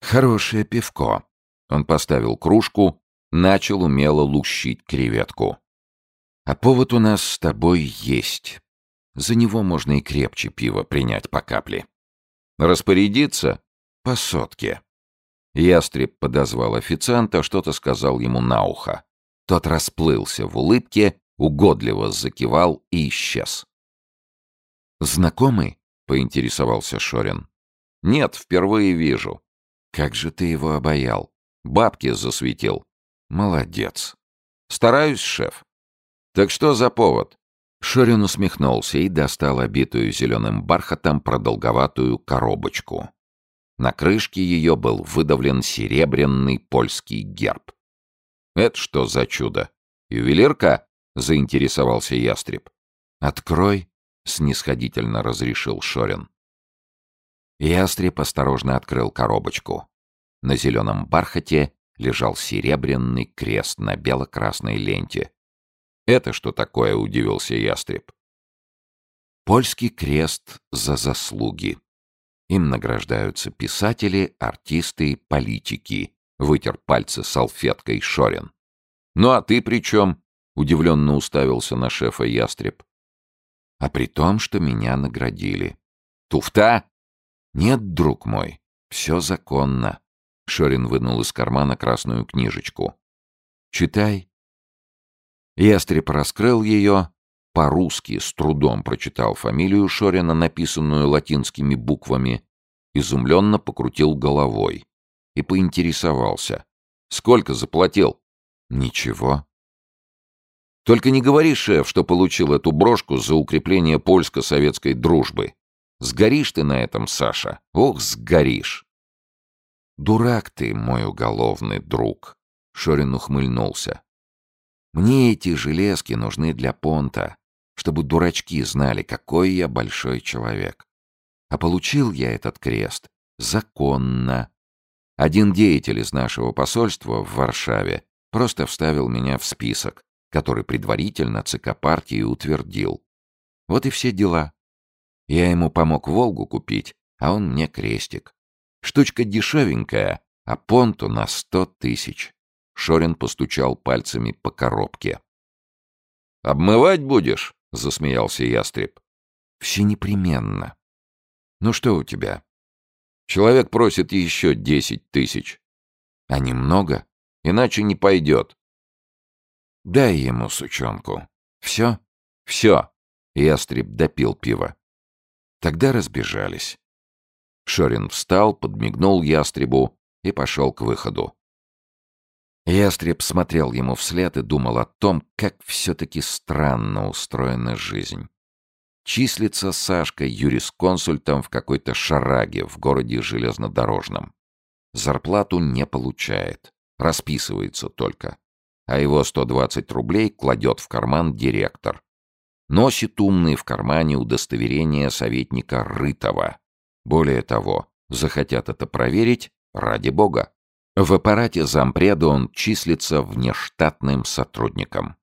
Хорошее пивко. Он поставил кружку, начал умело лущить креветку. А повод у нас с тобой есть. За него можно и крепче пиво принять по капле. Распорядиться? По сотке. Ястреб подозвал официанта, что-то сказал ему на ухо. Тот расплылся в улыбке, угодливо закивал и исчез. «Знакомый?» — поинтересовался Шорин. «Нет, впервые вижу». «Как же ты его обаял? Бабки засветил». «Молодец». «Стараюсь, шеф». «Так что за повод?» Шорин усмехнулся и достал обитую зеленым бархатом продолговатую коробочку. На крышке ее был выдавлен серебряный польский герб. «Это что за чудо? Ювелирка?» — заинтересовался ястреб. «Открой», — снисходительно разрешил Шорин. Ястреб осторожно открыл коробочку. На зеленом бархате лежал серебряный крест на бело-красной ленте, «Это что такое?» — удивился ястреб. Польский крест за заслуги. Им награждаются писатели, артисты, политики. Вытер пальцы салфеткой Шорин. «Ну а ты при чем?» — удивленно уставился на шефа ястреб. «А при том, что меня наградили». «Туфта?» «Нет, друг мой, все законно». Шорин вынул из кармана красную книжечку. «Читай, Ястреб раскрыл ее, по-русски с трудом прочитал фамилию Шорина, написанную латинскими буквами, изумленно покрутил головой и поинтересовался. «Сколько заплатил?» «Ничего». «Только не говори, шеф, что получил эту брошку за укрепление польско-советской дружбы. Сгоришь ты на этом, Саша. Ох, сгоришь!» «Дурак ты, мой уголовный друг!» Шорин ухмыльнулся. Мне эти железки нужны для понта, чтобы дурачки знали, какой я большой человек. А получил я этот крест законно. Один деятель из нашего посольства в Варшаве просто вставил меня в список, который предварительно ЦК партии утвердил. Вот и все дела. Я ему помог «Волгу» купить, а он мне крестик. Штучка дешевенькая, а понту на сто тысяч. Шорин постучал пальцами по коробке. «Обмывать будешь?» — засмеялся ястреб. «Все непременно. Ну что у тебя?» «Человек просит еще десять тысяч». «А немного? Иначе не пойдет». «Дай ему сучонку. Все?» «Все». Ястреб допил пиво. Тогда разбежались. Шорин встал, подмигнул ястребу и пошел к выходу. Ястреб смотрел ему вслед и думал о том, как все-таки странно устроена жизнь. Числится Сашка юрисконсультом в какой-то шараге в городе Железнодорожном. Зарплату не получает, расписывается только. А его 120 рублей кладет в карман директор. Носит умный в кармане удостоверение советника Рытова. Более того, захотят это проверить, ради бога. В аппарате зампреда он числится внештатным сотрудником.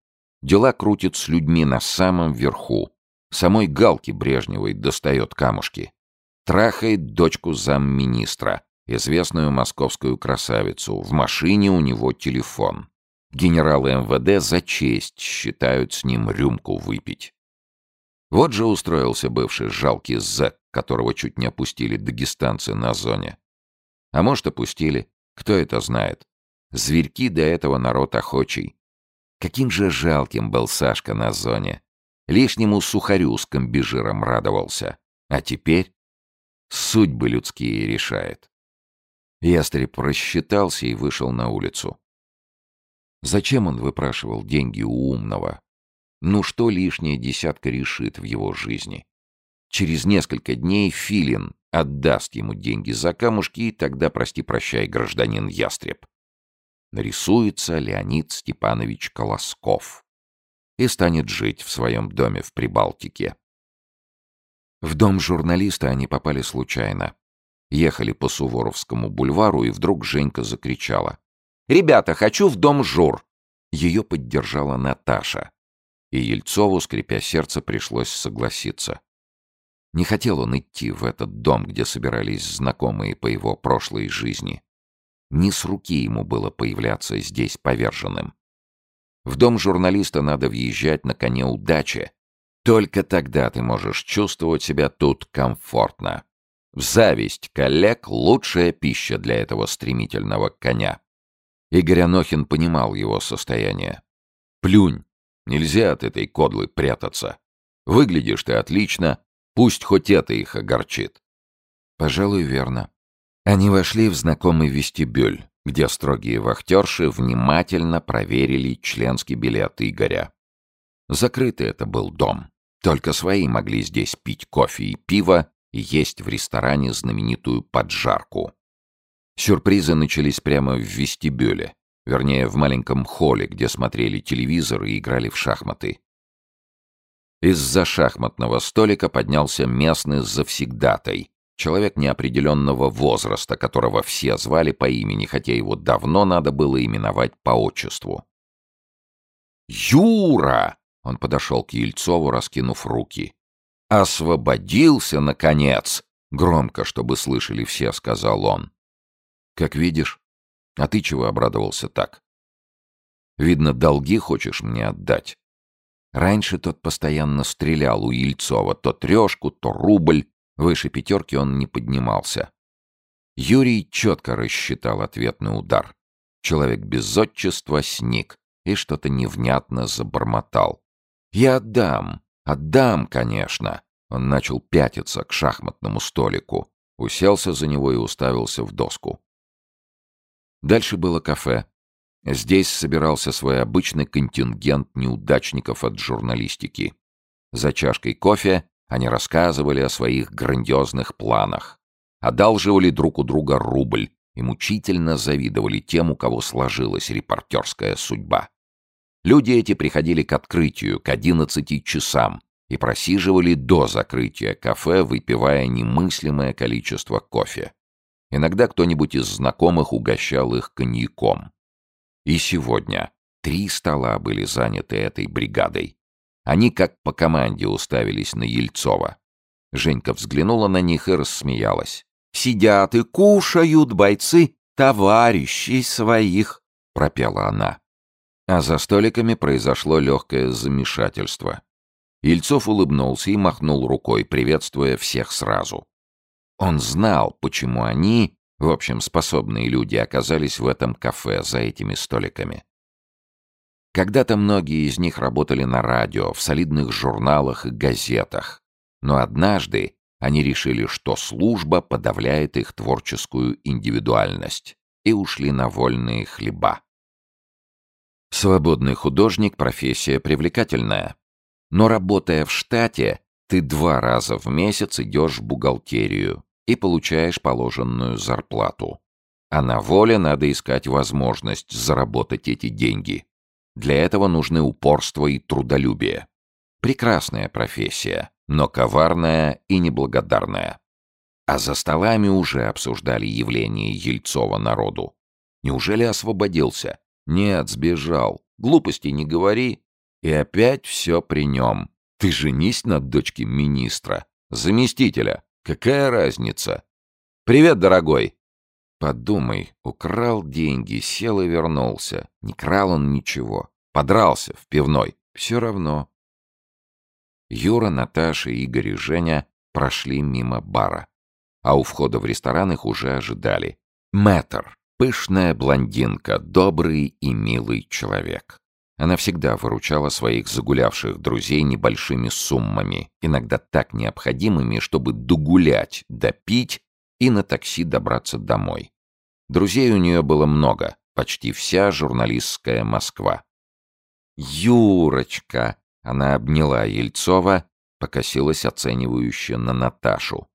Дела крутит с людьми на самом верху. Самой Галки Брежневой достает камушки. Трахает дочку замминистра, известную московскую красавицу. В машине у него телефон. Генералы МВД за честь считают с ним рюмку выпить. Вот же устроился бывший жалкий зэк, которого чуть не опустили дагестанцы на зоне. А может, опустили, кто это знает. Зверьки до этого народ охочий. Каким же жалким был Сашка на зоне. Лишнему сухарю с комбижиром радовался. А теперь судьбы людские решает. Ястреб рассчитался и вышел на улицу. Зачем он выпрашивал деньги у умного? Ну что лишняя десятка решит в его жизни? Через несколько дней Филин отдаст ему деньги за камушки, и тогда прости-прощай, гражданин Ястреб. Нарисуется Леонид Степанович Колосков и станет жить в своем доме в Прибалтике. В дом журналиста они попали случайно. Ехали по Суворовскому бульвару, и вдруг Женька закричала. «Ребята, хочу в дом жур!» Ее поддержала Наташа. И Ельцову, скрипя сердце, пришлось согласиться. Не хотел он идти в этот дом, где собирались знакомые по его прошлой жизни. Не с руки ему было появляться здесь поверженным. В дом журналиста надо въезжать на коне удачи. Только тогда ты можешь чувствовать себя тут комфортно. Зависть коллег — лучшая пища для этого стремительного коня. Игорь Анохин понимал его состояние. «Плюнь, нельзя от этой кодлы прятаться. Выглядишь ты отлично, Пусть хоть это их огорчит. Пожалуй, верно. Они вошли в знакомый вестибюль, где строгие вахтерши внимательно проверили членский билет Игоря. Закрытый это был дом. Только свои могли здесь пить кофе и пиво и есть в ресторане знаменитую поджарку. Сюрпризы начались прямо в вестибюле, вернее, в маленьком холле, где смотрели телевизор и играли в шахматы. Из-за шахматного столика поднялся местный завсегдатай, человек неопределенного возраста, которого все звали по имени, хотя его давно надо было именовать по отчеству. «Юра!» — он подошел к Ельцову, раскинув руки. «Освободился, наконец!» — громко, чтобы слышали все, сказал он. «Как видишь. А ты чего обрадовался так?» «Видно, долги хочешь мне отдать?» Раньше тот постоянно стрелял у Ельцова, то трешку, то рубль. Выше пятерки он не поднимался. Юрий четко рассчитал ответный удар. Человек без отчества сник и что-то невнятно забормотал. «Я отдам, отдам, конечно!» Он начал пятиться к шахматному столику, уселся за него и уставился в доску. Дальше было кафе, Здесь собирался свой обычный контингент неудачников от журналистики. За чашкой кофе они рассказывали о своих грандиозных планах, одалживали друг у друга рубль и мучительно завидовали тем, у кого сложилась репортерская судьба. Люди эти приходили к открытию к одиннадцати часам и просиживали до закрытия кафе, выпивая немыслимое количество кофе. Иногда кто-нибудь из знакомых угощал их коньяком. И сегодня три стола были заняты этой бригадой. Они как по команде уставились на Ельцова. Женька взглянула на них и рассмеялась. «Сидят и кушают бойцы товарищей своих», — пропела она. А за столиками произошло легкое замешательство. Ельцов улыбнулся и махнул рукой, приветствуя всех сразу. Он знал, почему они в общем, способные люди оказались в этом кафе за этими столиками. Когда-то многие из них работали на радио, в солидных журналах и газетах. Но однажды они решили, что служба подавляет их творческую индивидуальность, и ушли на вольные хлеба. Свободный художник — профессия привлекательная. Но работая в штате, ты два раза в месяц идешь в бухгалтерию, и получаешь положенную зарплату. А на воле надо искать возможность заработать эти деньги. Для этого нужны упорство и трудолюбие. Прекрасная профессия, но коварная и неблагодарная. А за столами уже обсуждали явление Ельцова народу. Неужели освободился? Нет, сбежал. Глупости не говори. И опять все при нем. Ты женись на дочке министра, заместителя. Какая разница? Привет, дорогой. Подумай, украл деньги, сел и вернулся. Не крал он ничего. Подрался в пивной. Все равно. Юра, Наташа, Игорь и Женя прошли мимо бара. А у входа в ресторан их уже ожидали. Мэтр, пышная блондинка, добрый и милый человек. Она всегда выручала своих загулявших друзей небольшими суммами, иногда так необходимыми, чтобы догулять, допить и на такси добраться домой. Друзей у нее было много, почти вся журналистская Москва. «Юрочка!» — она обняла Ельцова, покосилась оценивающе на Наташу.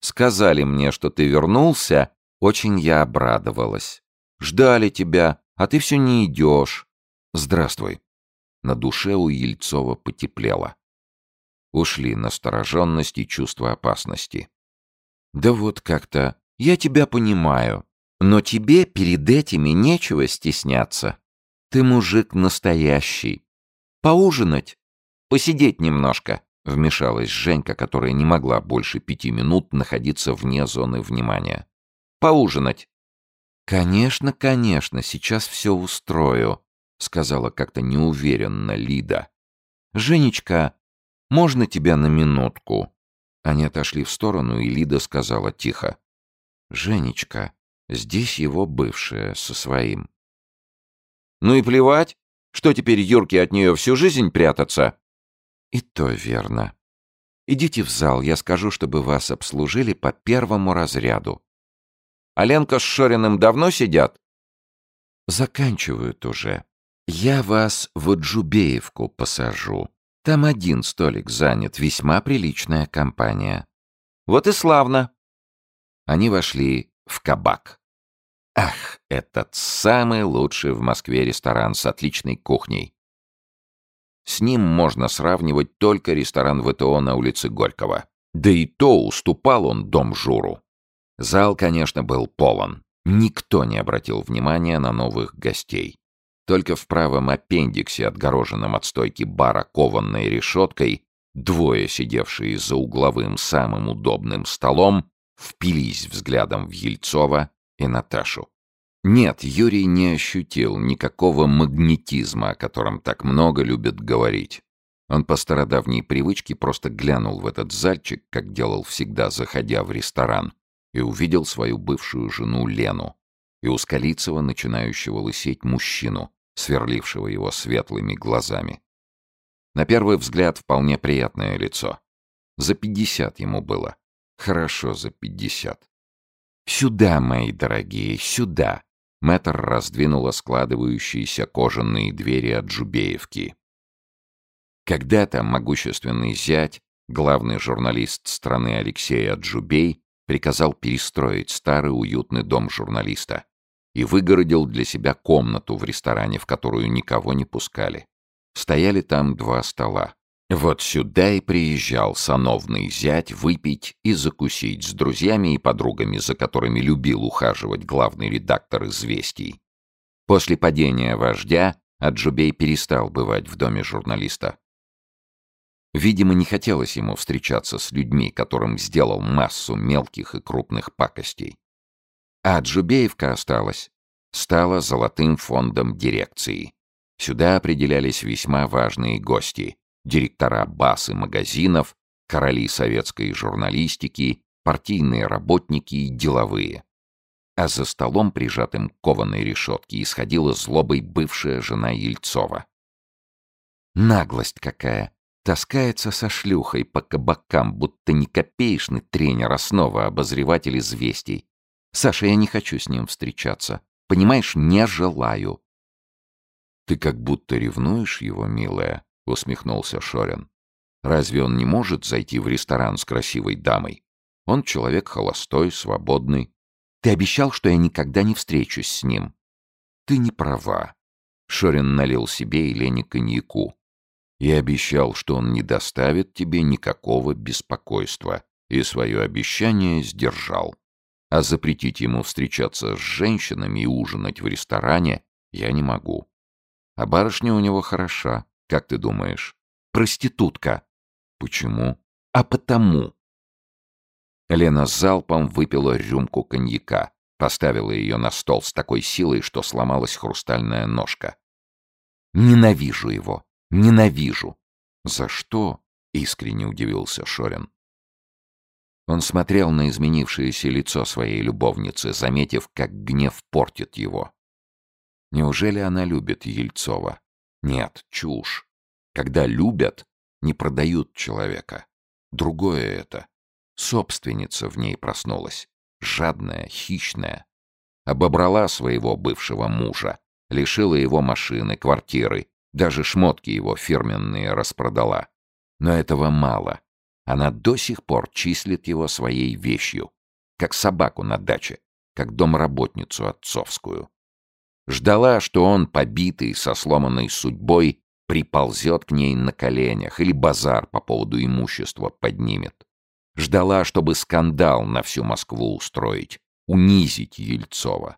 «Сказали мне, что ты вернулся, очень я обрадовалась. Ждали тебя, а ты все не идешь. Здравствуй». На душе у Ельцова потеплело. Ушли настороженность и чувство опасности. «Да вот как-то... Я тебя понимаю. Но тебе перед этими нечего стесняться. Ты мужик настоящий. Поужинать? Посидеть немножко?» Вмешалась Женька, которая не могла больше пяти минут находиться вне зоны внимания. «Поужинать?» «Конечно, конечно, сейчас все устрою», — сказала как-то неуверенно Лида. «Женечка, можно тебя на минутку?» Они отошли в сторону, и Лида сказала тихо. «Женечка, Здесь его бывшая со своим. Ну и плевать. Что теперь Юрке от нее всю жизнь прятаться? И то верно. Идите в зал, я скажу, чтобы вас обслужили по первому разряду. А Ленка с Шориным давно сидят? Заканчивают уже. Я вас в Джубеевку посажу. Там один столик занят, весьма приличная компания. Вот и славно. Они вошли в кабак. Ах, этот самый лучший в Москве ресторан с отличной кухней. С ним можно сравнивать только ресторан ВТО на улице Горького. Да и то уступал он дом Журу. Зал, конечно, был полон. Никто не обратил внимания на новых гостей. Только в правом аппендиксе, отгороженном от стойки бара кованной решеткой, двое, сидевшие за угловым самым удобным столом, впились взглядом в Ельцова и Наташу. Нет, Юрий не ощутил никакого магнетизма, о котором так много любят говорить. Он по стародавней привычке просто глянул в этот зальчик, как делал всегда, заходя в ресторан, и увидел свою бывшую жену Лену и у Скалицева начинающего лысеть мужчину, сверлившего его светлыми глазами. На первый взгляд вполне приятное лицо. За пятьдесят ему было. Хорошо за пятьдесят. «Сюда, мои дорогие, сюда!» Мэтр раздвинула складывающиеся кожаные двери от Джубеевки. Когда-то могущественный зять, главный журналист страны Алексей Аджубей, приказал перестроить старый уютный дом журналиста и выгородил для себя комнату в ресторане, в которую никого не пускали. Стояли там два стола. Вот сюда и приезжал сановный зять выпить и закусить с друзьями и подругами, за которыми любил ухаживать главный редактор «Известий». После падения вождя Аджубей перестал бывать в доме журналиста. Видимо, не хотелось ему встречаться с людьми, которым сделал массу мелких и крупных пакостей. А Аджубеевка осталась, стала золотым фондом дирекции. Сюда определялись весьма важные гости — директора баз магазинов, короли советской журналистики, партийные работники и деловые. А за столом, прижатым к кованой решетке, исходила злобой бывшая жена Ельцова. Наглость какая! Таскается со шлюхой по кабакам, будто не копеечный тренер, основа обозреватель известий. Саша, я не хочу с ним встречаться. Понимаешь, не желаю. Ты как будто ревнуешь его, милая, — усмехнулся Шорин. «Разве он не может зайти в ресторан с красивой дамой? Он человек холостой, свободный. Ты обещал, что я никогда не встречусь с ним». «Ты не права». Шорин налил себе и Лене коньяку. «Я обещал, что он не доставит тебе никакого беспокойства, и свое обещание сдержал. А запретить ему встречаться с женщинами и ужинать в ресторане я не могу. А барышня у него хороша, как ты думаешь? Проститутка. Почему?
А потому. Лена залпом выпила рюмку коньяка, поставила ее на стол с такой силой, что сломалась хрустальная ножка. «Ненавижу его! Ненавижу!»
«За что?» — искренне удивился Шорин.
Он смотрел на изменившееся лицо своей любовницы, заметив, как гнев портит его. Неужели она любит Ельцова? Нет, чушь. Когда любят, не продают человека. Другое это. Собственница в ней проснулась. Жадная, хищная. Обобрала своего бывшего мужа. Лишила его машины, квартиры. Даже шмотки его фирменные распродала. Но этого мало. Она до сих пор числит его своей вещью. Как собаку на даче. Как домработницу отцовскую. Ждала, что он, побитый, со сломанной судьбой, приползет к ней на коленях или базар по поводу имущества поднимет. Ждала, чтобы скандал на всю Москву устроить, унизить Ельцова.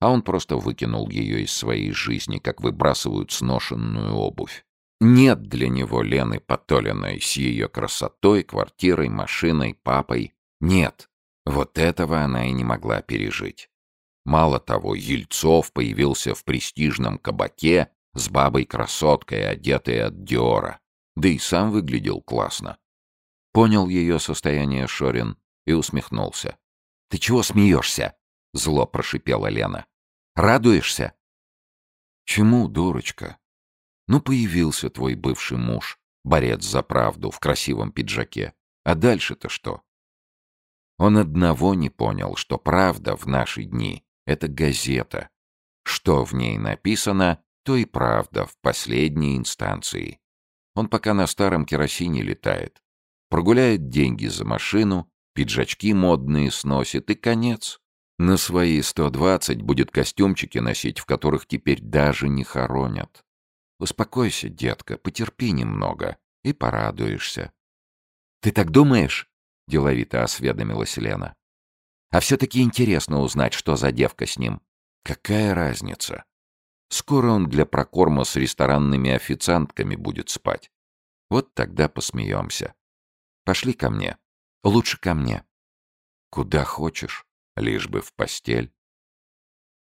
А он просто выкинул ее из своей жизни, как выбрасывают сношенную обувь. Нет для него Лены Потолиной с ее красотой, квартирой, машиной, папой. Нет. Вот этого она и не могла пережить. Мало того, Ельцов появился в престижном кабаке с бабой-красоткой, одетой от Диора. Да и сам выглядел классно. Понял ее состояние Шорин и усмехнулся. «Ты чего смеешься?» — зло прошипела Лена. «Радуешься?» «Чему, дурочка? Ну, появился твой бывший муж, борец за правду, в красивом пиджаке. А дальше-то что?» Он одного не понял, что правда в наши дни — это газета. Что в ней написано, то и правда в последней инстанции. Он пока на старом керосине летает. Прогуляет деньги за машину, пиджачки модные сносит и конец. На свои 120 будет костюмчики носить, в которых теперь даже не хоронят. Успокойся, детка, потерпи немного и порадуешься. «Ты так думаешь?» — деловито осведомилась Лена. «А все-таки интересно узнать, что за девка с ним. Какая разница?» Скоро он для прокорма с ресторанными официантками будет спать. Вот тогда посмеемся. Пошли ко мне. Лучше ко мне. Куда хочешь, лишь бы в постель.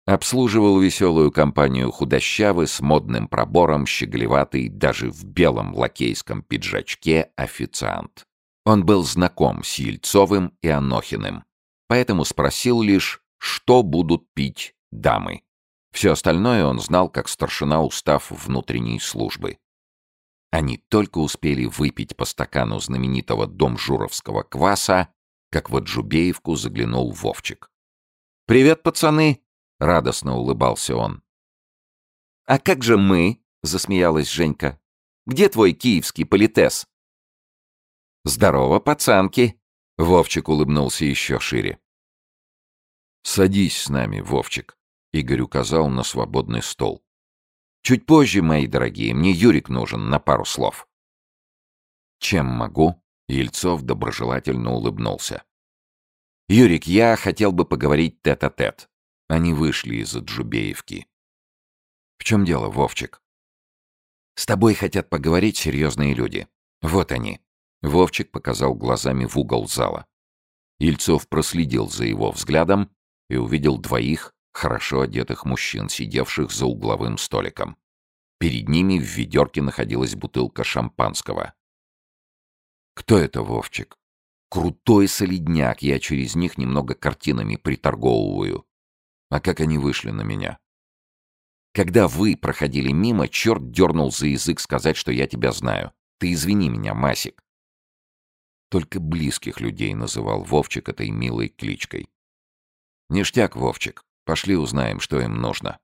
Обслуживал веселую компанию худощавый с модным пробором, щеголеватый, даже в белом лакейском пиджачке официант. Он был знаком с Ельцовым и Анохиным, поэтому спросил лишь, что будут пить дамы. Все остальное он знал как старшина устав внутренней службы. Они только успели выпить по стакану знаменитого домжуровского кваса, как в Аджубеевку заглянул Вовчик. «Привет, пацаны!» — радостно улыбался он. «А как же мы?» — засмеялась Женька. «Где твой киевский политес?» «Здорово, пацанки!» — Вовчик улыбнулся еще шире. «Садись с нами, Вовчик», Игорь указал на свободный стол. «Чуть позже, мои дорогие, мне Юрик нужен на пару слов». «Чем могу?» — Ельцов доброжелательно улыбнулся. «Юрик, я хотел бы поговорить тет-а-тет». -тет. Они вышли из Джубеевки. «В чем дело, Вовчик?» «С тобой хотят поговорить серьезные люди. Вот они». Вовчик показал глазами в угол зала. Ельцов проследил за его взглядом и увидел двоих хорошо одетых мужчин, сидевших за угловым столиком. Перед ними в ведерке находилась бутылка шампанского. «Кто это, Вовчик?» «Крутой солидняк, я через них немного картинами приторговываю. А как они вышли на меня?» «Когда вы проходили мимо, черт дернул за язык сказать, что я тебя знаю. Ты извини меня, Масик». Только близких людей называл Вовчик этой милой кличкой. «Ништяк, Вовчик. Пошли узнаем, что им нужно.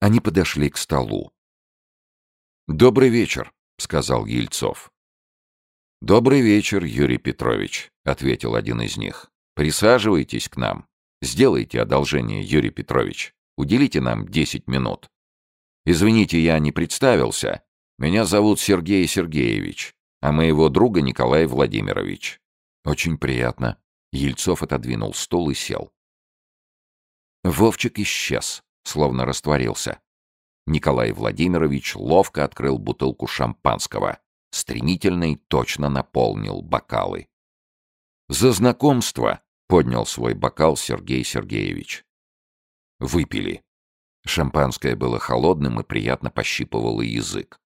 Они подошли к столу. «Добрый вечер», — сказал Ельцов. «Добрый вечер, Юрий Петрович», — ответил один из них. «Присаживайтесь к нам. Сделайте одолжение, Юрий Петрович. Уделите нам десять минут. Извините, я не представился. Меня зовут Сергей Сергеевич, а моего друга Николай Владимирович». «Очень приятно». Ельцов отодвинул стол и сел. Вовчик исчез, словно растворился. Николай Владимирович ловко открыл бутылку шампанского,
стремительно и точно наполнил бокалы. «За знакомство!» — поднял свой бокал Сергей Сергеевич. Выпили. Шампанское было холодным и приятно пощипывало язык.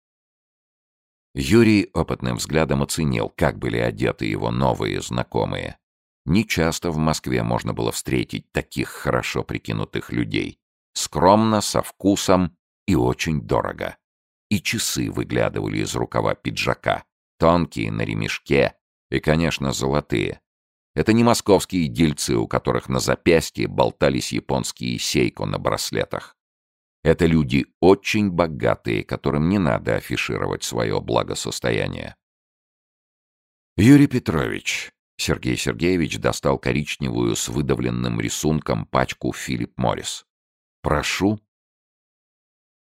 Юрий опытным взглядом оценил, как были одеты его новые знакомые. Не часто в Москве можно было встретить таких хорошо прикинутых людей. Скромно, со вкусом и очень дорого. И часы выглядывали из рукава пиджака. Тонкие, на ремешке и, конечно, золотые. Это не московские дельцы, у которых на запястье болтались японские сейко на браслетах. Это люди очень богатые, которым не надо афишировать свое благосостояние. Юрий Петрович. Сергей Сергеевич достал коричневую с выдавленным рисунком пачку Филипп Моррис. «Прошу».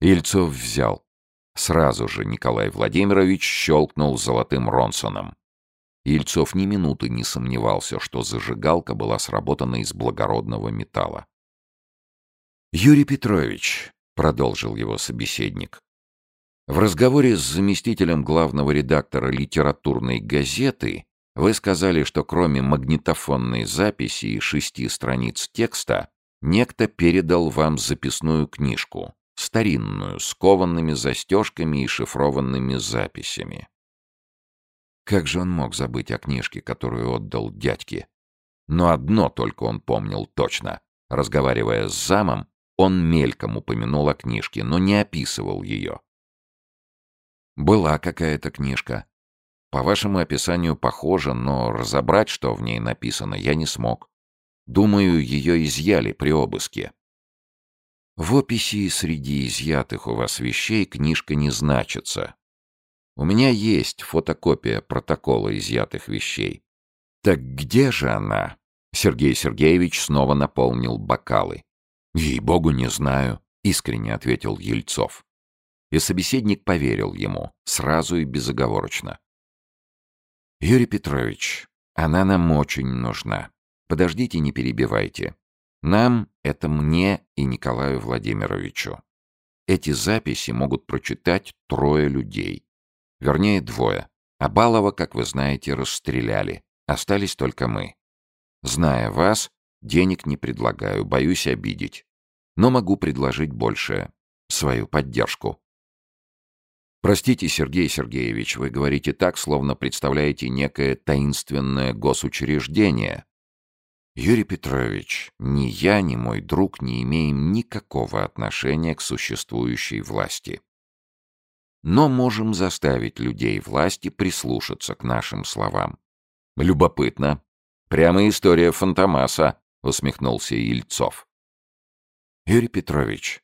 Ильцов взял. Сразу же Николай Владимирович щелкнул золотым Ронсоном. Ильцов ни минуты не сомневался, что зажигалка была сработана из благородного металла. «Юрий Петрович», — продолжил его собеседник, «в разговоре с заместителем главного редактора литературной газеты вы сказали, что кроме магнитофонной записи и шести страниц текста, некто передал вам записную книжку, старинную, с кованными застежками и шифрованными записями. Как же он мог забыть о книжке, которую отдал дядьке? Но одно только он помнил точно. Разговаривая с замом, он мельком упомянул о книжке, но не описывал ее. Была какая-то книжка. По вашему описанию похоже, но разобрать, что в ней написано, я не смог. Думаю, ее изъяли при обыске. В описи среди изъятых у вас вещей книжка не значится, у меня есть фотокопия протокола изъятых вещей. Так где же она? Сергей Сергеевич снова наполнил бокалы. Ей-богу, не знаю, искренне ответил Ельцов. И собеседник поверил ему, сразу и безоговорочно. Юрий Петрович, она нам очень нужна. Подождите, не перебивайте. Нам — это мне и Николаю Владимировичу. Эти записи могут прочитать трое людей. Вернее, двое. Абалова, как вы знаете, расстреляли. Остались только мы. Зная вас, денег не предлагаю, боюсь обидеть. Но могу предложить большее. Свою поддержку. Простите, Сергей Сергеевич, вы говорите так, словно представляете некое таинственное госучреждение. Юрий Петрович, ни я, ни мой друг не имеем никакого отношения к существующей власти но можем заставить людей власти прислушаться к нашим словам. Любопытно. Прямо история Фантомаса, усмехнулся Ильцов. Юрий Петрович,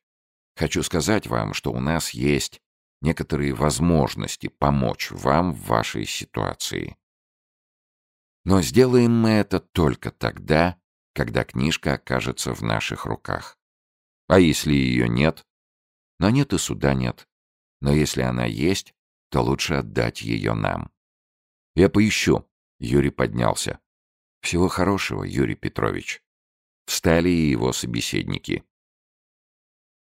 хочу сказать вам, что у нас есть некоторые возможности помочь вам в вашей ситуации. Но сделаем мы это только тогда, когда книжка окажется в наших руках. А если ее нет? Но нет и суда нет. Но если она есть, то лучше отдать ее нам. Я поищу. Юрий поднялся. Всего хорошего, Юрий Петрович. Встали и его собеседники.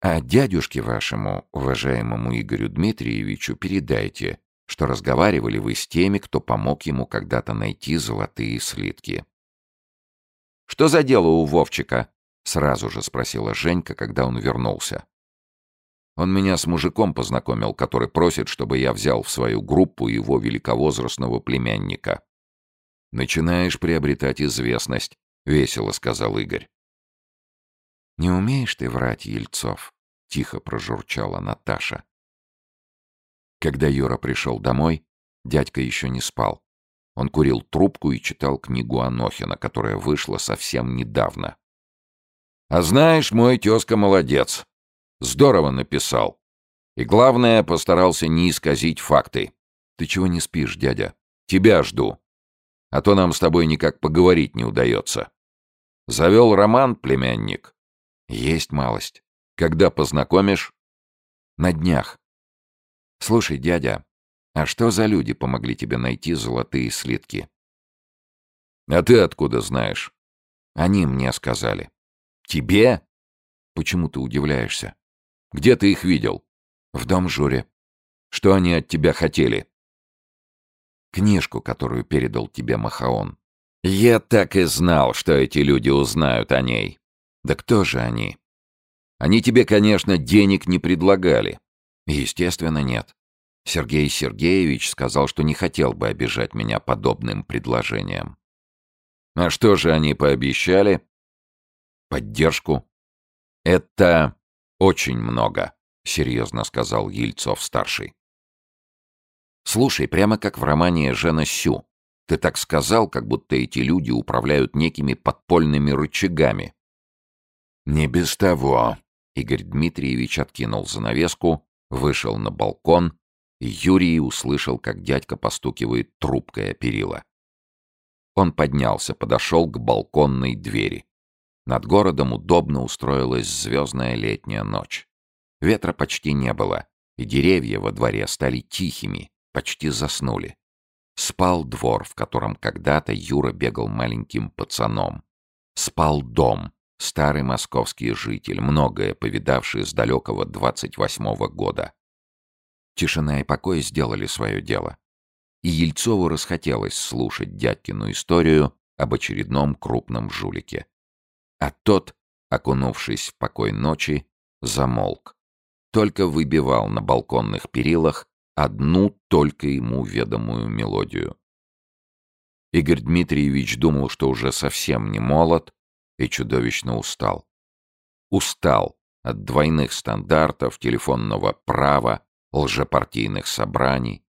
А дядюшке вашему, уважаемому Игорю Дмитриевичу, передайте, что разговаривали вы с теми, кто помог ему когда-то найти золотые слитки. «Что за дело у Вовчика?» — сразу же спросила Женька, когда он вернулся. Он меня с мужиком познакомил, который просит, чтобы я взял в свою группу его великовозрастного племянника. «Начинаешь приобретать известность», — весело сказал Игорь. «Не умеешь ты врать, Ельцов», — тихо прожурчала Наташа. Когда Юра пришел домой, дядька еще не спал. Он курил трубку и читал книгу Анохина, которая вышла совсем недавно. «А знаешь, мой тезка молодец», Здорово написал. И главное, постарался не исказить факты. Ты чего не спишь, дядя? Тебя жду. А то нам с тобой никак поговорить не удается. Завел роман, племянник? Есть малость. Когда познакомишь? На днях. Слушай, дядя, а что за люди помогли тебе найти золотые слитки? А ты откуда знаешь? Они мне сказали. Тебе? Почему ты удивляешься? Где ты их видел? В дом Журе. Что они от тебя хотели?
Книжку, которую передал тебе Махаон. Я так и знал, что эти люди узнают о ней. Да кто же они? Они тебе, конечно, денег не предлагали. Естественно, нет. Сергей Сергеевич сказал, что не хотел бы обижать меня подобным предложением. А что же они пообещали? Поддержку. Это очень много, серьезно сказал Ельцов-старший. Слушай, прямо как в романе Жена Сю. Ты так сказал, как будто эти люди управляют некими подпольными рычагами. Не без того. Игорь Дмитриевич откинул занавеску, вышел на балкон, и Юрий услышал, как дядька постукивает трубкой о перила. Он поднялся, подошел к балконной двери. Над городом удобно устроилась звездная летняя ночь. Ветра почти не было, и деревья во дворе стали тихими, почти заснули. Спал двор, в котором когда-то Юра бегал маленьким пацаном. Спал дом, старый московский житель, многое повидавший с далекого двадцать восьмого года. Тишина и покой сделали свое дело. И Ельцову расхотелось слушать дядькину историю об очередном крупном жулике. А тот, окунувшись в покой ночи, замолк. Только выбивал на балконных перилах одну только ему ведомую мелодию. Игорь Дмитриевич думал, что уже совсем не молод и чудовищно устал. Устал от двойных стандартов, телефонного права, лжепартийных собраний.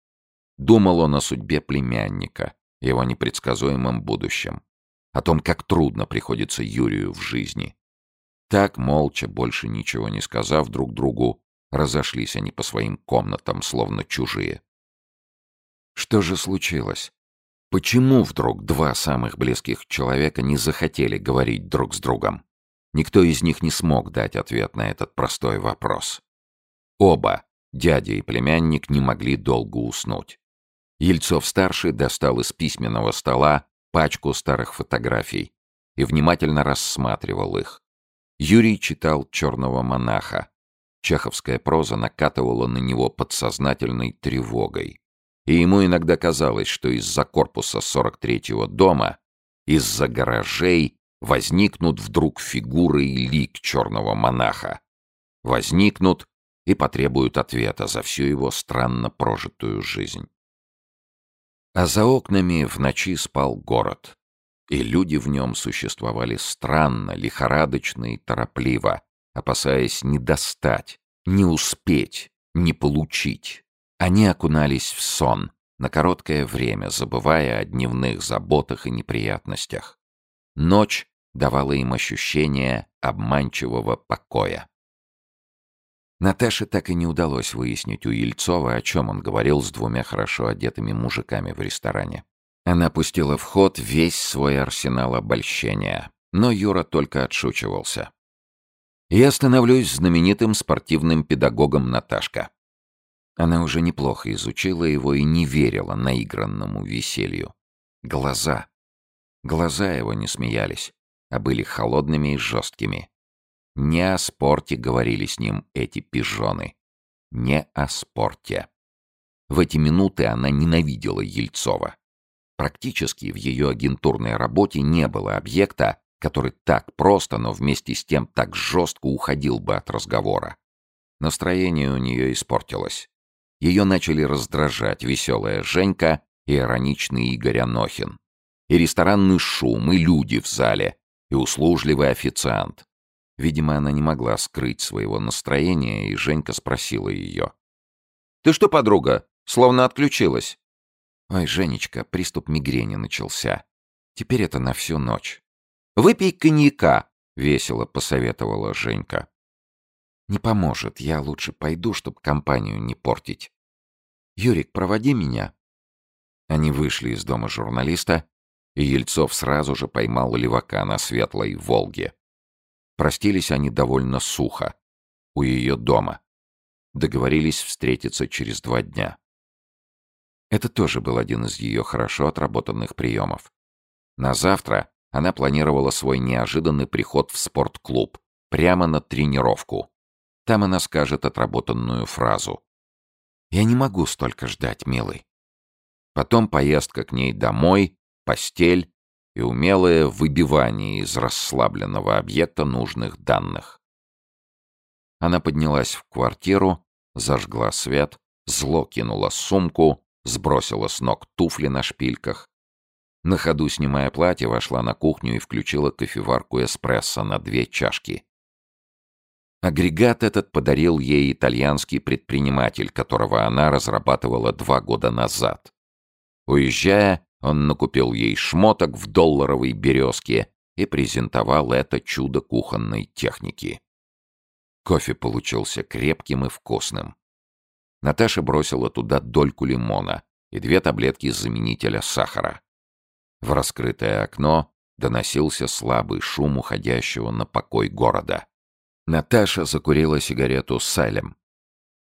Думал он о судьбе племянника, его непредсказуемом будущем, о том, как трудно приходится Юрию в жизни. Так, молча, больше ничего не сказав друг другу, Разошлись они по своим комнатам, словно чужие. Что же случилось? Почему вдруг два самых близких человека не захотели говорить друг с другом? Никто из них не смог дать ответ на этот простой вопрос. Оба, дядя и племянник, не могли долго уснуть. Ельцов-старший достал из письменного стола пачку старых фотографий и внимательно рассматривал их. Юрий читал «Черного монаха», Чеховская проза накатывала на него подсознательной тревогой. И ему иногда казалось, что из-за корпуса 43-го дома, из-за гаражей возникнут вдруг фигуры и лик черного монаха. Возникнут и потребуют ответа за всю его странно прожитую жизнь. А за окнами в ночи спал город, и люди в нем существовали странно, лихорадочно и торопливо, опасаясь не достать, не успеть, не получить. Они окунались в сон, на короткое время забывая о дневных заботах и неприятностях. Ночь давала им ощущение обманчивого покоя. Наташе так и не удалось выяснить у Ельцова, о чем он говорил с двумя хорошо одетыми мужиками в ресторане. Она пустила в ход весь свой арсенал обольщения, но Юра только отшучивался. Я становлюсь знаменитым спортивным педагогом Наташка. Она уже неплохо изучила его и не верила наигранному веселью. Глаза. Глаза его не смеялись, а были холодными и жесткими. Не о спорте говорили с ним эти пижоны. Не о спорте. В эти минуты она ненавидела Ельцова. Практически в ее агентурной работе не было объекта, который так просто, но вместе с тем так жестко уходил бы от разговора. Настроение у нее испортилось. Ее начали раздражать веселая Женька и ироничный Игорь Анохин. И ресторанный шум, и люди в зале, и услужливый официант. Видимо, она не могла скрыть своего настроения, и Женька спросила ее. «Ты что, подруга, словно отключилась?» «Ой, Женечка, приступ мигрени начался. Теперь это на всю ночь. Выпей коньяка, весело посоветовала Женька. Не поможет, я лучше пойду, чтобы компанию не портить. Юрик, проводи меня. Они вышли из дома журналиста, и Ельцов сразу же поймал левака на светлой «Волге». Простились они довольно сухо, у ее дома. Договорились встретиться через два дня. Это тоже был один из ее хорошо отработанных приемов. На завтра она планировала свой неожиданный приход в спортклуб, прямо на тренировку. Там она скажет отработанную фразу. «Я не могу столько ждать, милый.
Потом поездка к ней домой, постель и умелое выбивание из расслабленного объекта нужных данных. Она поднялась в квартиру, зажгла свет, зло кинула сумку, сбросила с ног туфли на шпильках. На ходу, снимая платье, вошла на кухню и включила кофеварку эспрессо на две чашки. Агрегат этот подарил ей итальянский предприниматель, которого она разрабатывала два года назад. Уезжая, он накупил ей шмоток в долларовой березке и презентовал это чудо кухонной техники. Кофе получился крепким и вкусным. Наташа бросила туда дольку лимона и две таблетки заменителя сахара. В раскрытое окно доносился слабый шум уходящего на покой города. Наташа закурила сигарету с Салем.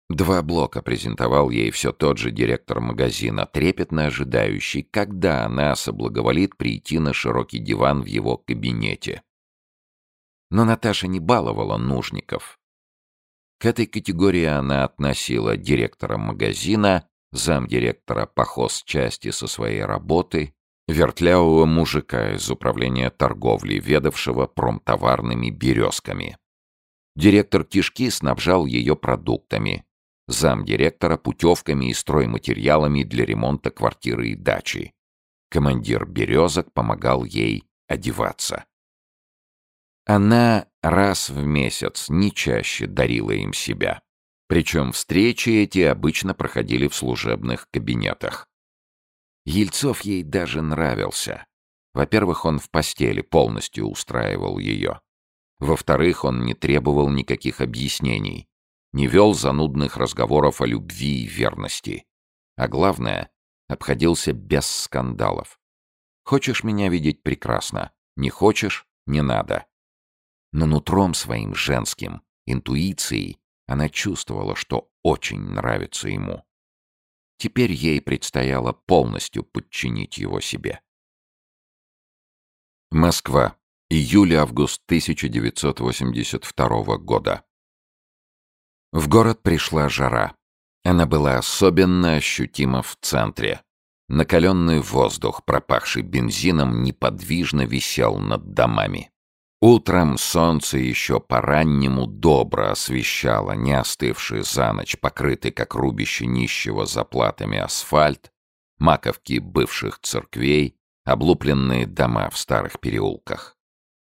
Два блока презентовал ей все тот же директор магазина, трепетно ожидающий, когда она соблаговолит прийти на широкий диван в его кабинете. Но Наташа не баловала нужников. К этой категории она относила директора магазина, замдиректора по хозчасти со своей работы, вертлявого мужика из управления торговли, ведавшего промтоварными березками. Директор кишки снабжал ее продуктами, замдиректора путевками и стройматериалами для ремонта квартиры и дачи. Командир березок помогал ей одеваться. Она раз в месяц, не чаще, дарила им себя. Причем встречи эти обычно проходили в служебных кабинетах. Ельцов ей даже нравился. Во-первых, он в постели полностью устраивал ее. Во-вторых, он не требовал никаких объяснений, не вел занудных разговоров о любви и верности. А главное, обходился без скандалов. Хочешь меня видеть прекрасно, не хочешь — не надо. Но нутром своим женским, интуицией, она чувствовала, что очень нравится ему. Теперь ей предстояло полностью подчинить его себе. Москва. Июль-август 1982 года. В город пришла жара. Она была особенно ощутима в центре. Накаленный воздух, пропахший бензином, неподвижно висел над домами. Утром солнце еще по-раннему добро освещало не остывший за ночь, покрытый, как рубище нищего заплатами асфальт, маковки бывших церквей, облупленные дома в старых переулках.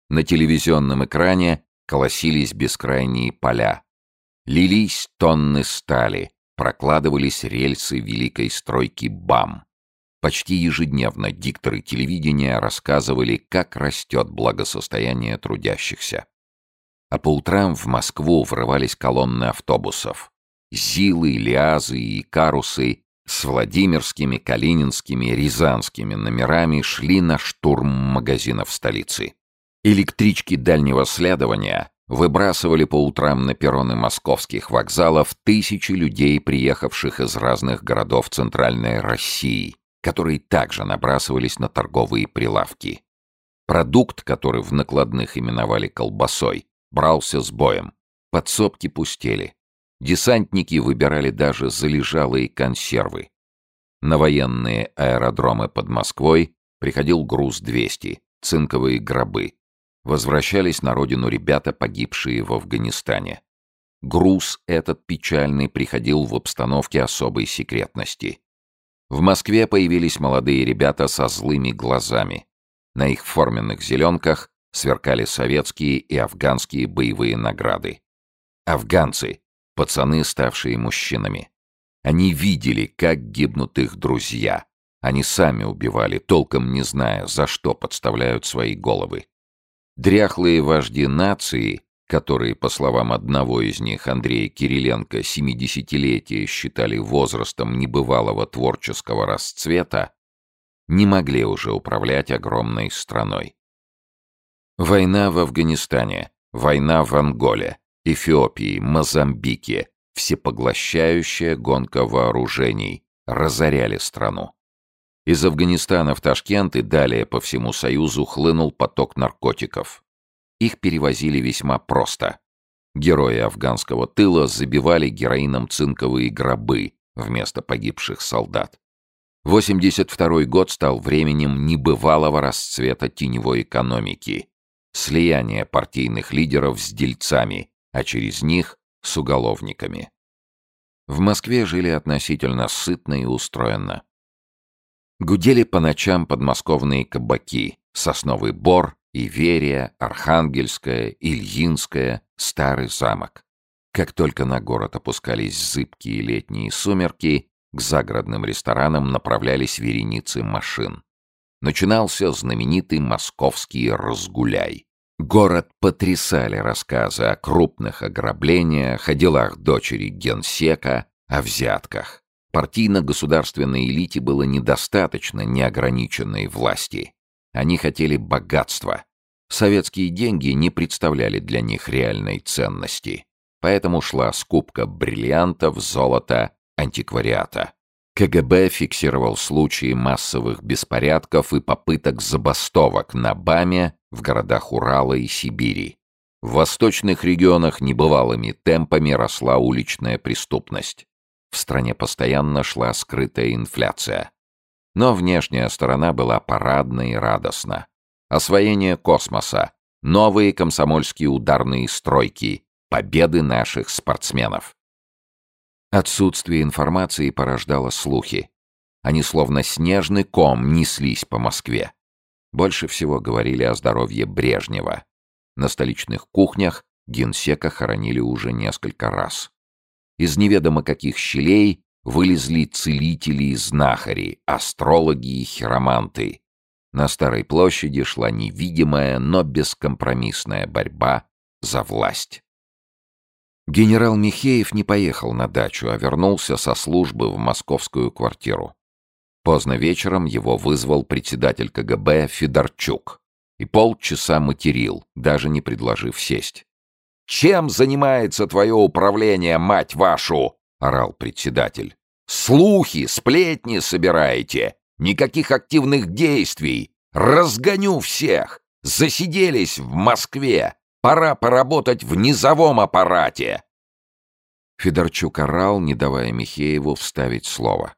На телевизионном экране колосились бескрайние поля. Лились тонны стали, прокладывались рельсы великой стройки БАМ. Почти ежедневно дикторы телевидения рассказывали, как растет благосостояние трудящихся. А по утрам в Москву врывались колонны автобусов. Зилы, Лиазы и Карусы с Владимирскими, Калининскими, Рязанскими номерами шли на штурм магазинов столицы. Электрички дальнего следования выбрасывали по утрам на перроны московских вокзалов тысячи людей, приехавших из разных городов Центральной России, которые также набрасывались на торговые прилавки. Продукт, который в накладных именовали колбасой, брался с боем. Подсобки пустели. Десантники выбирали даже залежалые консервы. На военные аэродромы под Москвой приходил груз 200, цинковые гробы. Возвращались на родину ребята, погибшие в Афганистане. Груз этот печальный приходил в обстановке особой секретности. В Москве появились молодые ребята со злыми глазами. На их форменных зеленках сверкали советские и афганские боевые награды. Афганцы — пацаны, ставшие мужчинами. Они видели, как гибнут их друзья. Они сами убивали, толком не зная, за что подставляют свои головы. Дряхлые вожди нации которые, по словам одного из них, Андрея Кириленко, семидесятилетие считали возрастом небывалого творческого расцвета, не могли уже управлять огромной страной. Война в Афганистане, война в Анголе, Эфиопии, Мозамбике, всепоглощающая гонка вооружений разоряли страну. Из Афганистана в Ташкент и далее по всему Союзу хлынул поток наркотиков. Их перевозили весьма просто. Герои афганского тыла забивали героином цинковые гробы вместо погибших солдат. 82 год стал временем небывалого расцвета теневой экономики, слияния партийных лидеров с дельцами, а через них — с уголовниками. В Москве жили относительно сытно и устроенно. Гудели по ночам подмосковные кабаки, Сосновый Бор, Иверия, Архангельская, Ильинская, Старый замок. Как только на город опускались зыбкие летние сумерки, к загородным ресторанам направлялись вереницы машин. Начинался знаменитый московский «разгуляй». Город потрясали рассказы о крупных ограблениях, о делах дочери генсека, о взятках. Партийно-государственной элите было недостаточно неограниченной власти. Они хотели богатства. Советские деньги не представляли для них реальной ценности. Поэтому шла скупка бриллиантов, золота, антиквариата. КГБ фиксировал случаи массовых беспорядков и попыток забастовок на БАМе в городах Урала и Сибири. В восточных регионах небывалыми темпами росла уличная преступность. В стране постоянно шла скрытая инфляция. Но внешняя сторона была парадна и радостна. Освоение космоса, новые комсомольские ударные стройки, победы наших спортсменов. Отсутствие информации порождало слухи. Они словно снежный ком неслись по Москве. Больше всего говорили о здоровье Брежнева. На столичных кухнях генсека хоронили уже несколько раз. Из неведомо каких щелей вылезли целители и знахари, астрологи и хироманты. На Старой площади шла невидимая, но бескомпромиссная борьба за власть. Генерал Михеев не поехал на дачу, а вернулся со службы в московскую квартиру. Поздно вечером его вызвал председатель КГБ Федорчук и полчаса материл, даже не предложив сесть. «Чем занимается твое управление, мать вашу?» — орал председатель. «Слухи, сплетни собираете. Никаких активных действий. Разгоню всех. Засиделись в Москве. Пора поработать в низовом аппарате!» Федорчук орал, не давая Михееву вставить слово.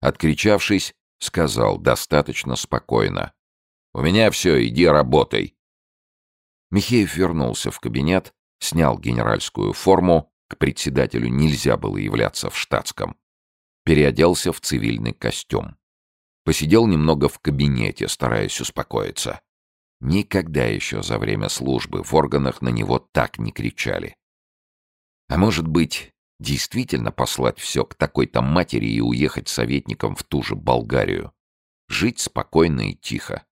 Откричавшись, сказал достаточно спокойно. «У меня все, иди работай». Михеев вернулся в кабинет, снял генеральскую форму, к председателю нельзя было являться в штатском. Переоделся в цивильный костюм. Посидел немного в кабинете, стараясь успокоиться. Никогда еще за время службы в органах на него так не кричали. А может быть, действительно послать все к такой-то матери и уехать советником в ту же Болгарию? Жить спокойно и тихо.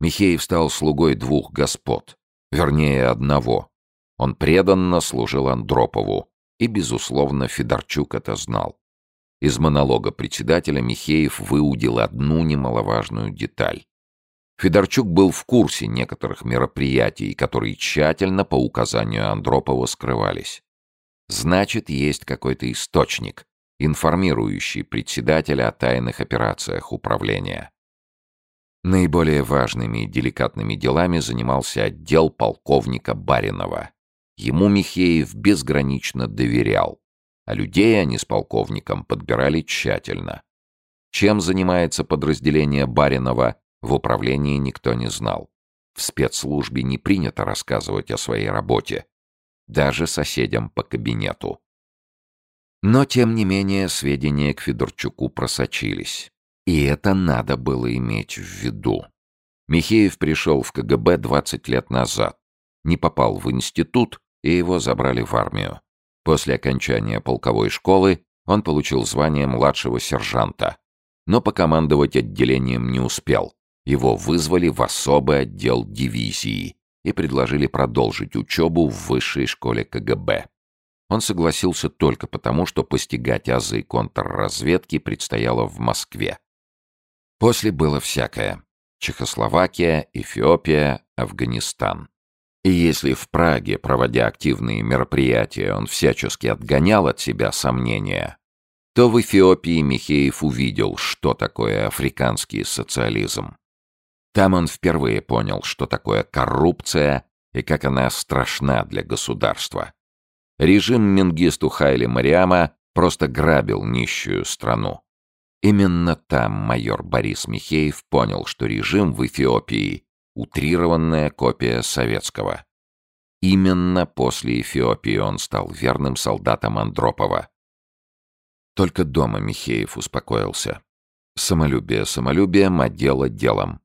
Михеев стал слугой двух господ, вернее, одного. Он преданно служил Андропову, и, безусловно, Федорчук это знал. Из монолога председателя Михеев выудил одну немаловажную деталь. Федорчук был в курсе некоторых мероприятий, которые тщательно по указанию Андропова скрывались. Значит, есть какой-то источник, информирующий председателя о тайных операциях управления. Наиболее важными и деликатными делами занимался отдел полковника Баринова. Ему Михеев безгранично доверял, а людей они с полковником подбирали тщательно. Чем занимается подразделение Баринова, в управлении никто не знал. В спецслужбе не принято рассказывать о своей работе, даже соседям по кабинету. Но, тем не менее, сведения к Федорчуку просочились. И это надо было иметь в виду. Михеев пришел в КГБ 20 лет назад, не попал в институт, и его забрали в армию. После окончания полковой школы он получил звание младшего сержанта, но покомандовать отделением не успел. Его вызвали в особый отдел дивизии и предложили продолжить учебу в высшей школе КГБ. Он согласился только потому, что постигать азы контрразведки предстояло в Москве. После было всякое. Чехословакия, Эфиопия, Афганистан. И если в Праге, проводя активные мероприятия, он всячески отгонял от себя сомнения, то в Эфиопии Михеев увидел, что такое африканский социализм. Там он впервые понял, что такое коррупция и как она страшна для государства. Режим Менгисту Хайли Мариама просто грабил нищую страну. Именно там майор Борис Михеев понял, что режим в Эфиопии — утрированная копия советского. Именно после Эфиопии он стал верным солдатом Андропова. Только дома Михеев успокоился. Самолюбие самолюбием, а дело делом.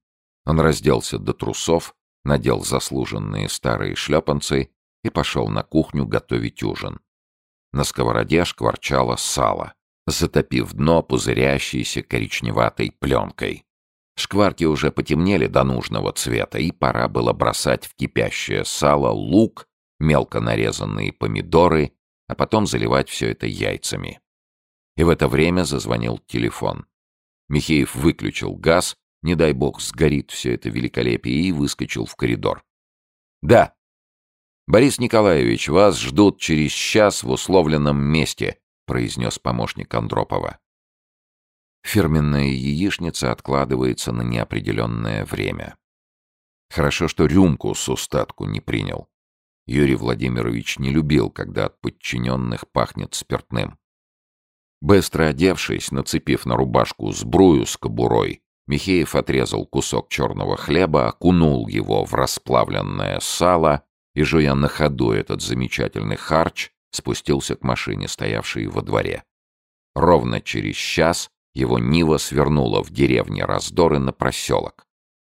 Он разделся до трусов, надел заслуженные старые шлепанцы и пошел на кухню готовить ужин. На сковороде шкварчало сало, затопив дно пузырящейся коричневатой пленкой. Шкварки уже потемнели до нужного цвета, и пора было бросать в кипящее сало лук, мелко нарезанные помидоры, а потом заливать все это яйцами. И в это время зазвонил телефон. Михеев выключил газ, не дай бог сгорит все это великолепие, и выскочил в коридор. «Да», «Борис Николаевич, вас ждут через час в условленном месте», — произнес помощник Андропова. Фирменная яичница откладывается на неопределенное время. Хорошо, что рюмку с устатку не принял. Юрий Владимирович не любил, когда от подчиненных пахнет спиртным. Быстро одевшись, нацепив на рубашку сбрую с кобурой, Михеев отрезал кусок черного хлеба, окунул его в расплавленное сало и, жуя на ходу этот замечательный харч, спустился к машине, стоявшей во дворе. Ровно через час его Нива свернула в деревне Раздоры на проселок.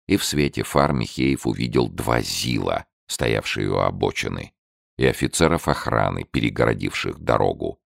И в свете фар Михеев увидел два ЗИЛа, стоявшие у обочины, и офицеров охраны, перегородивших дорогу,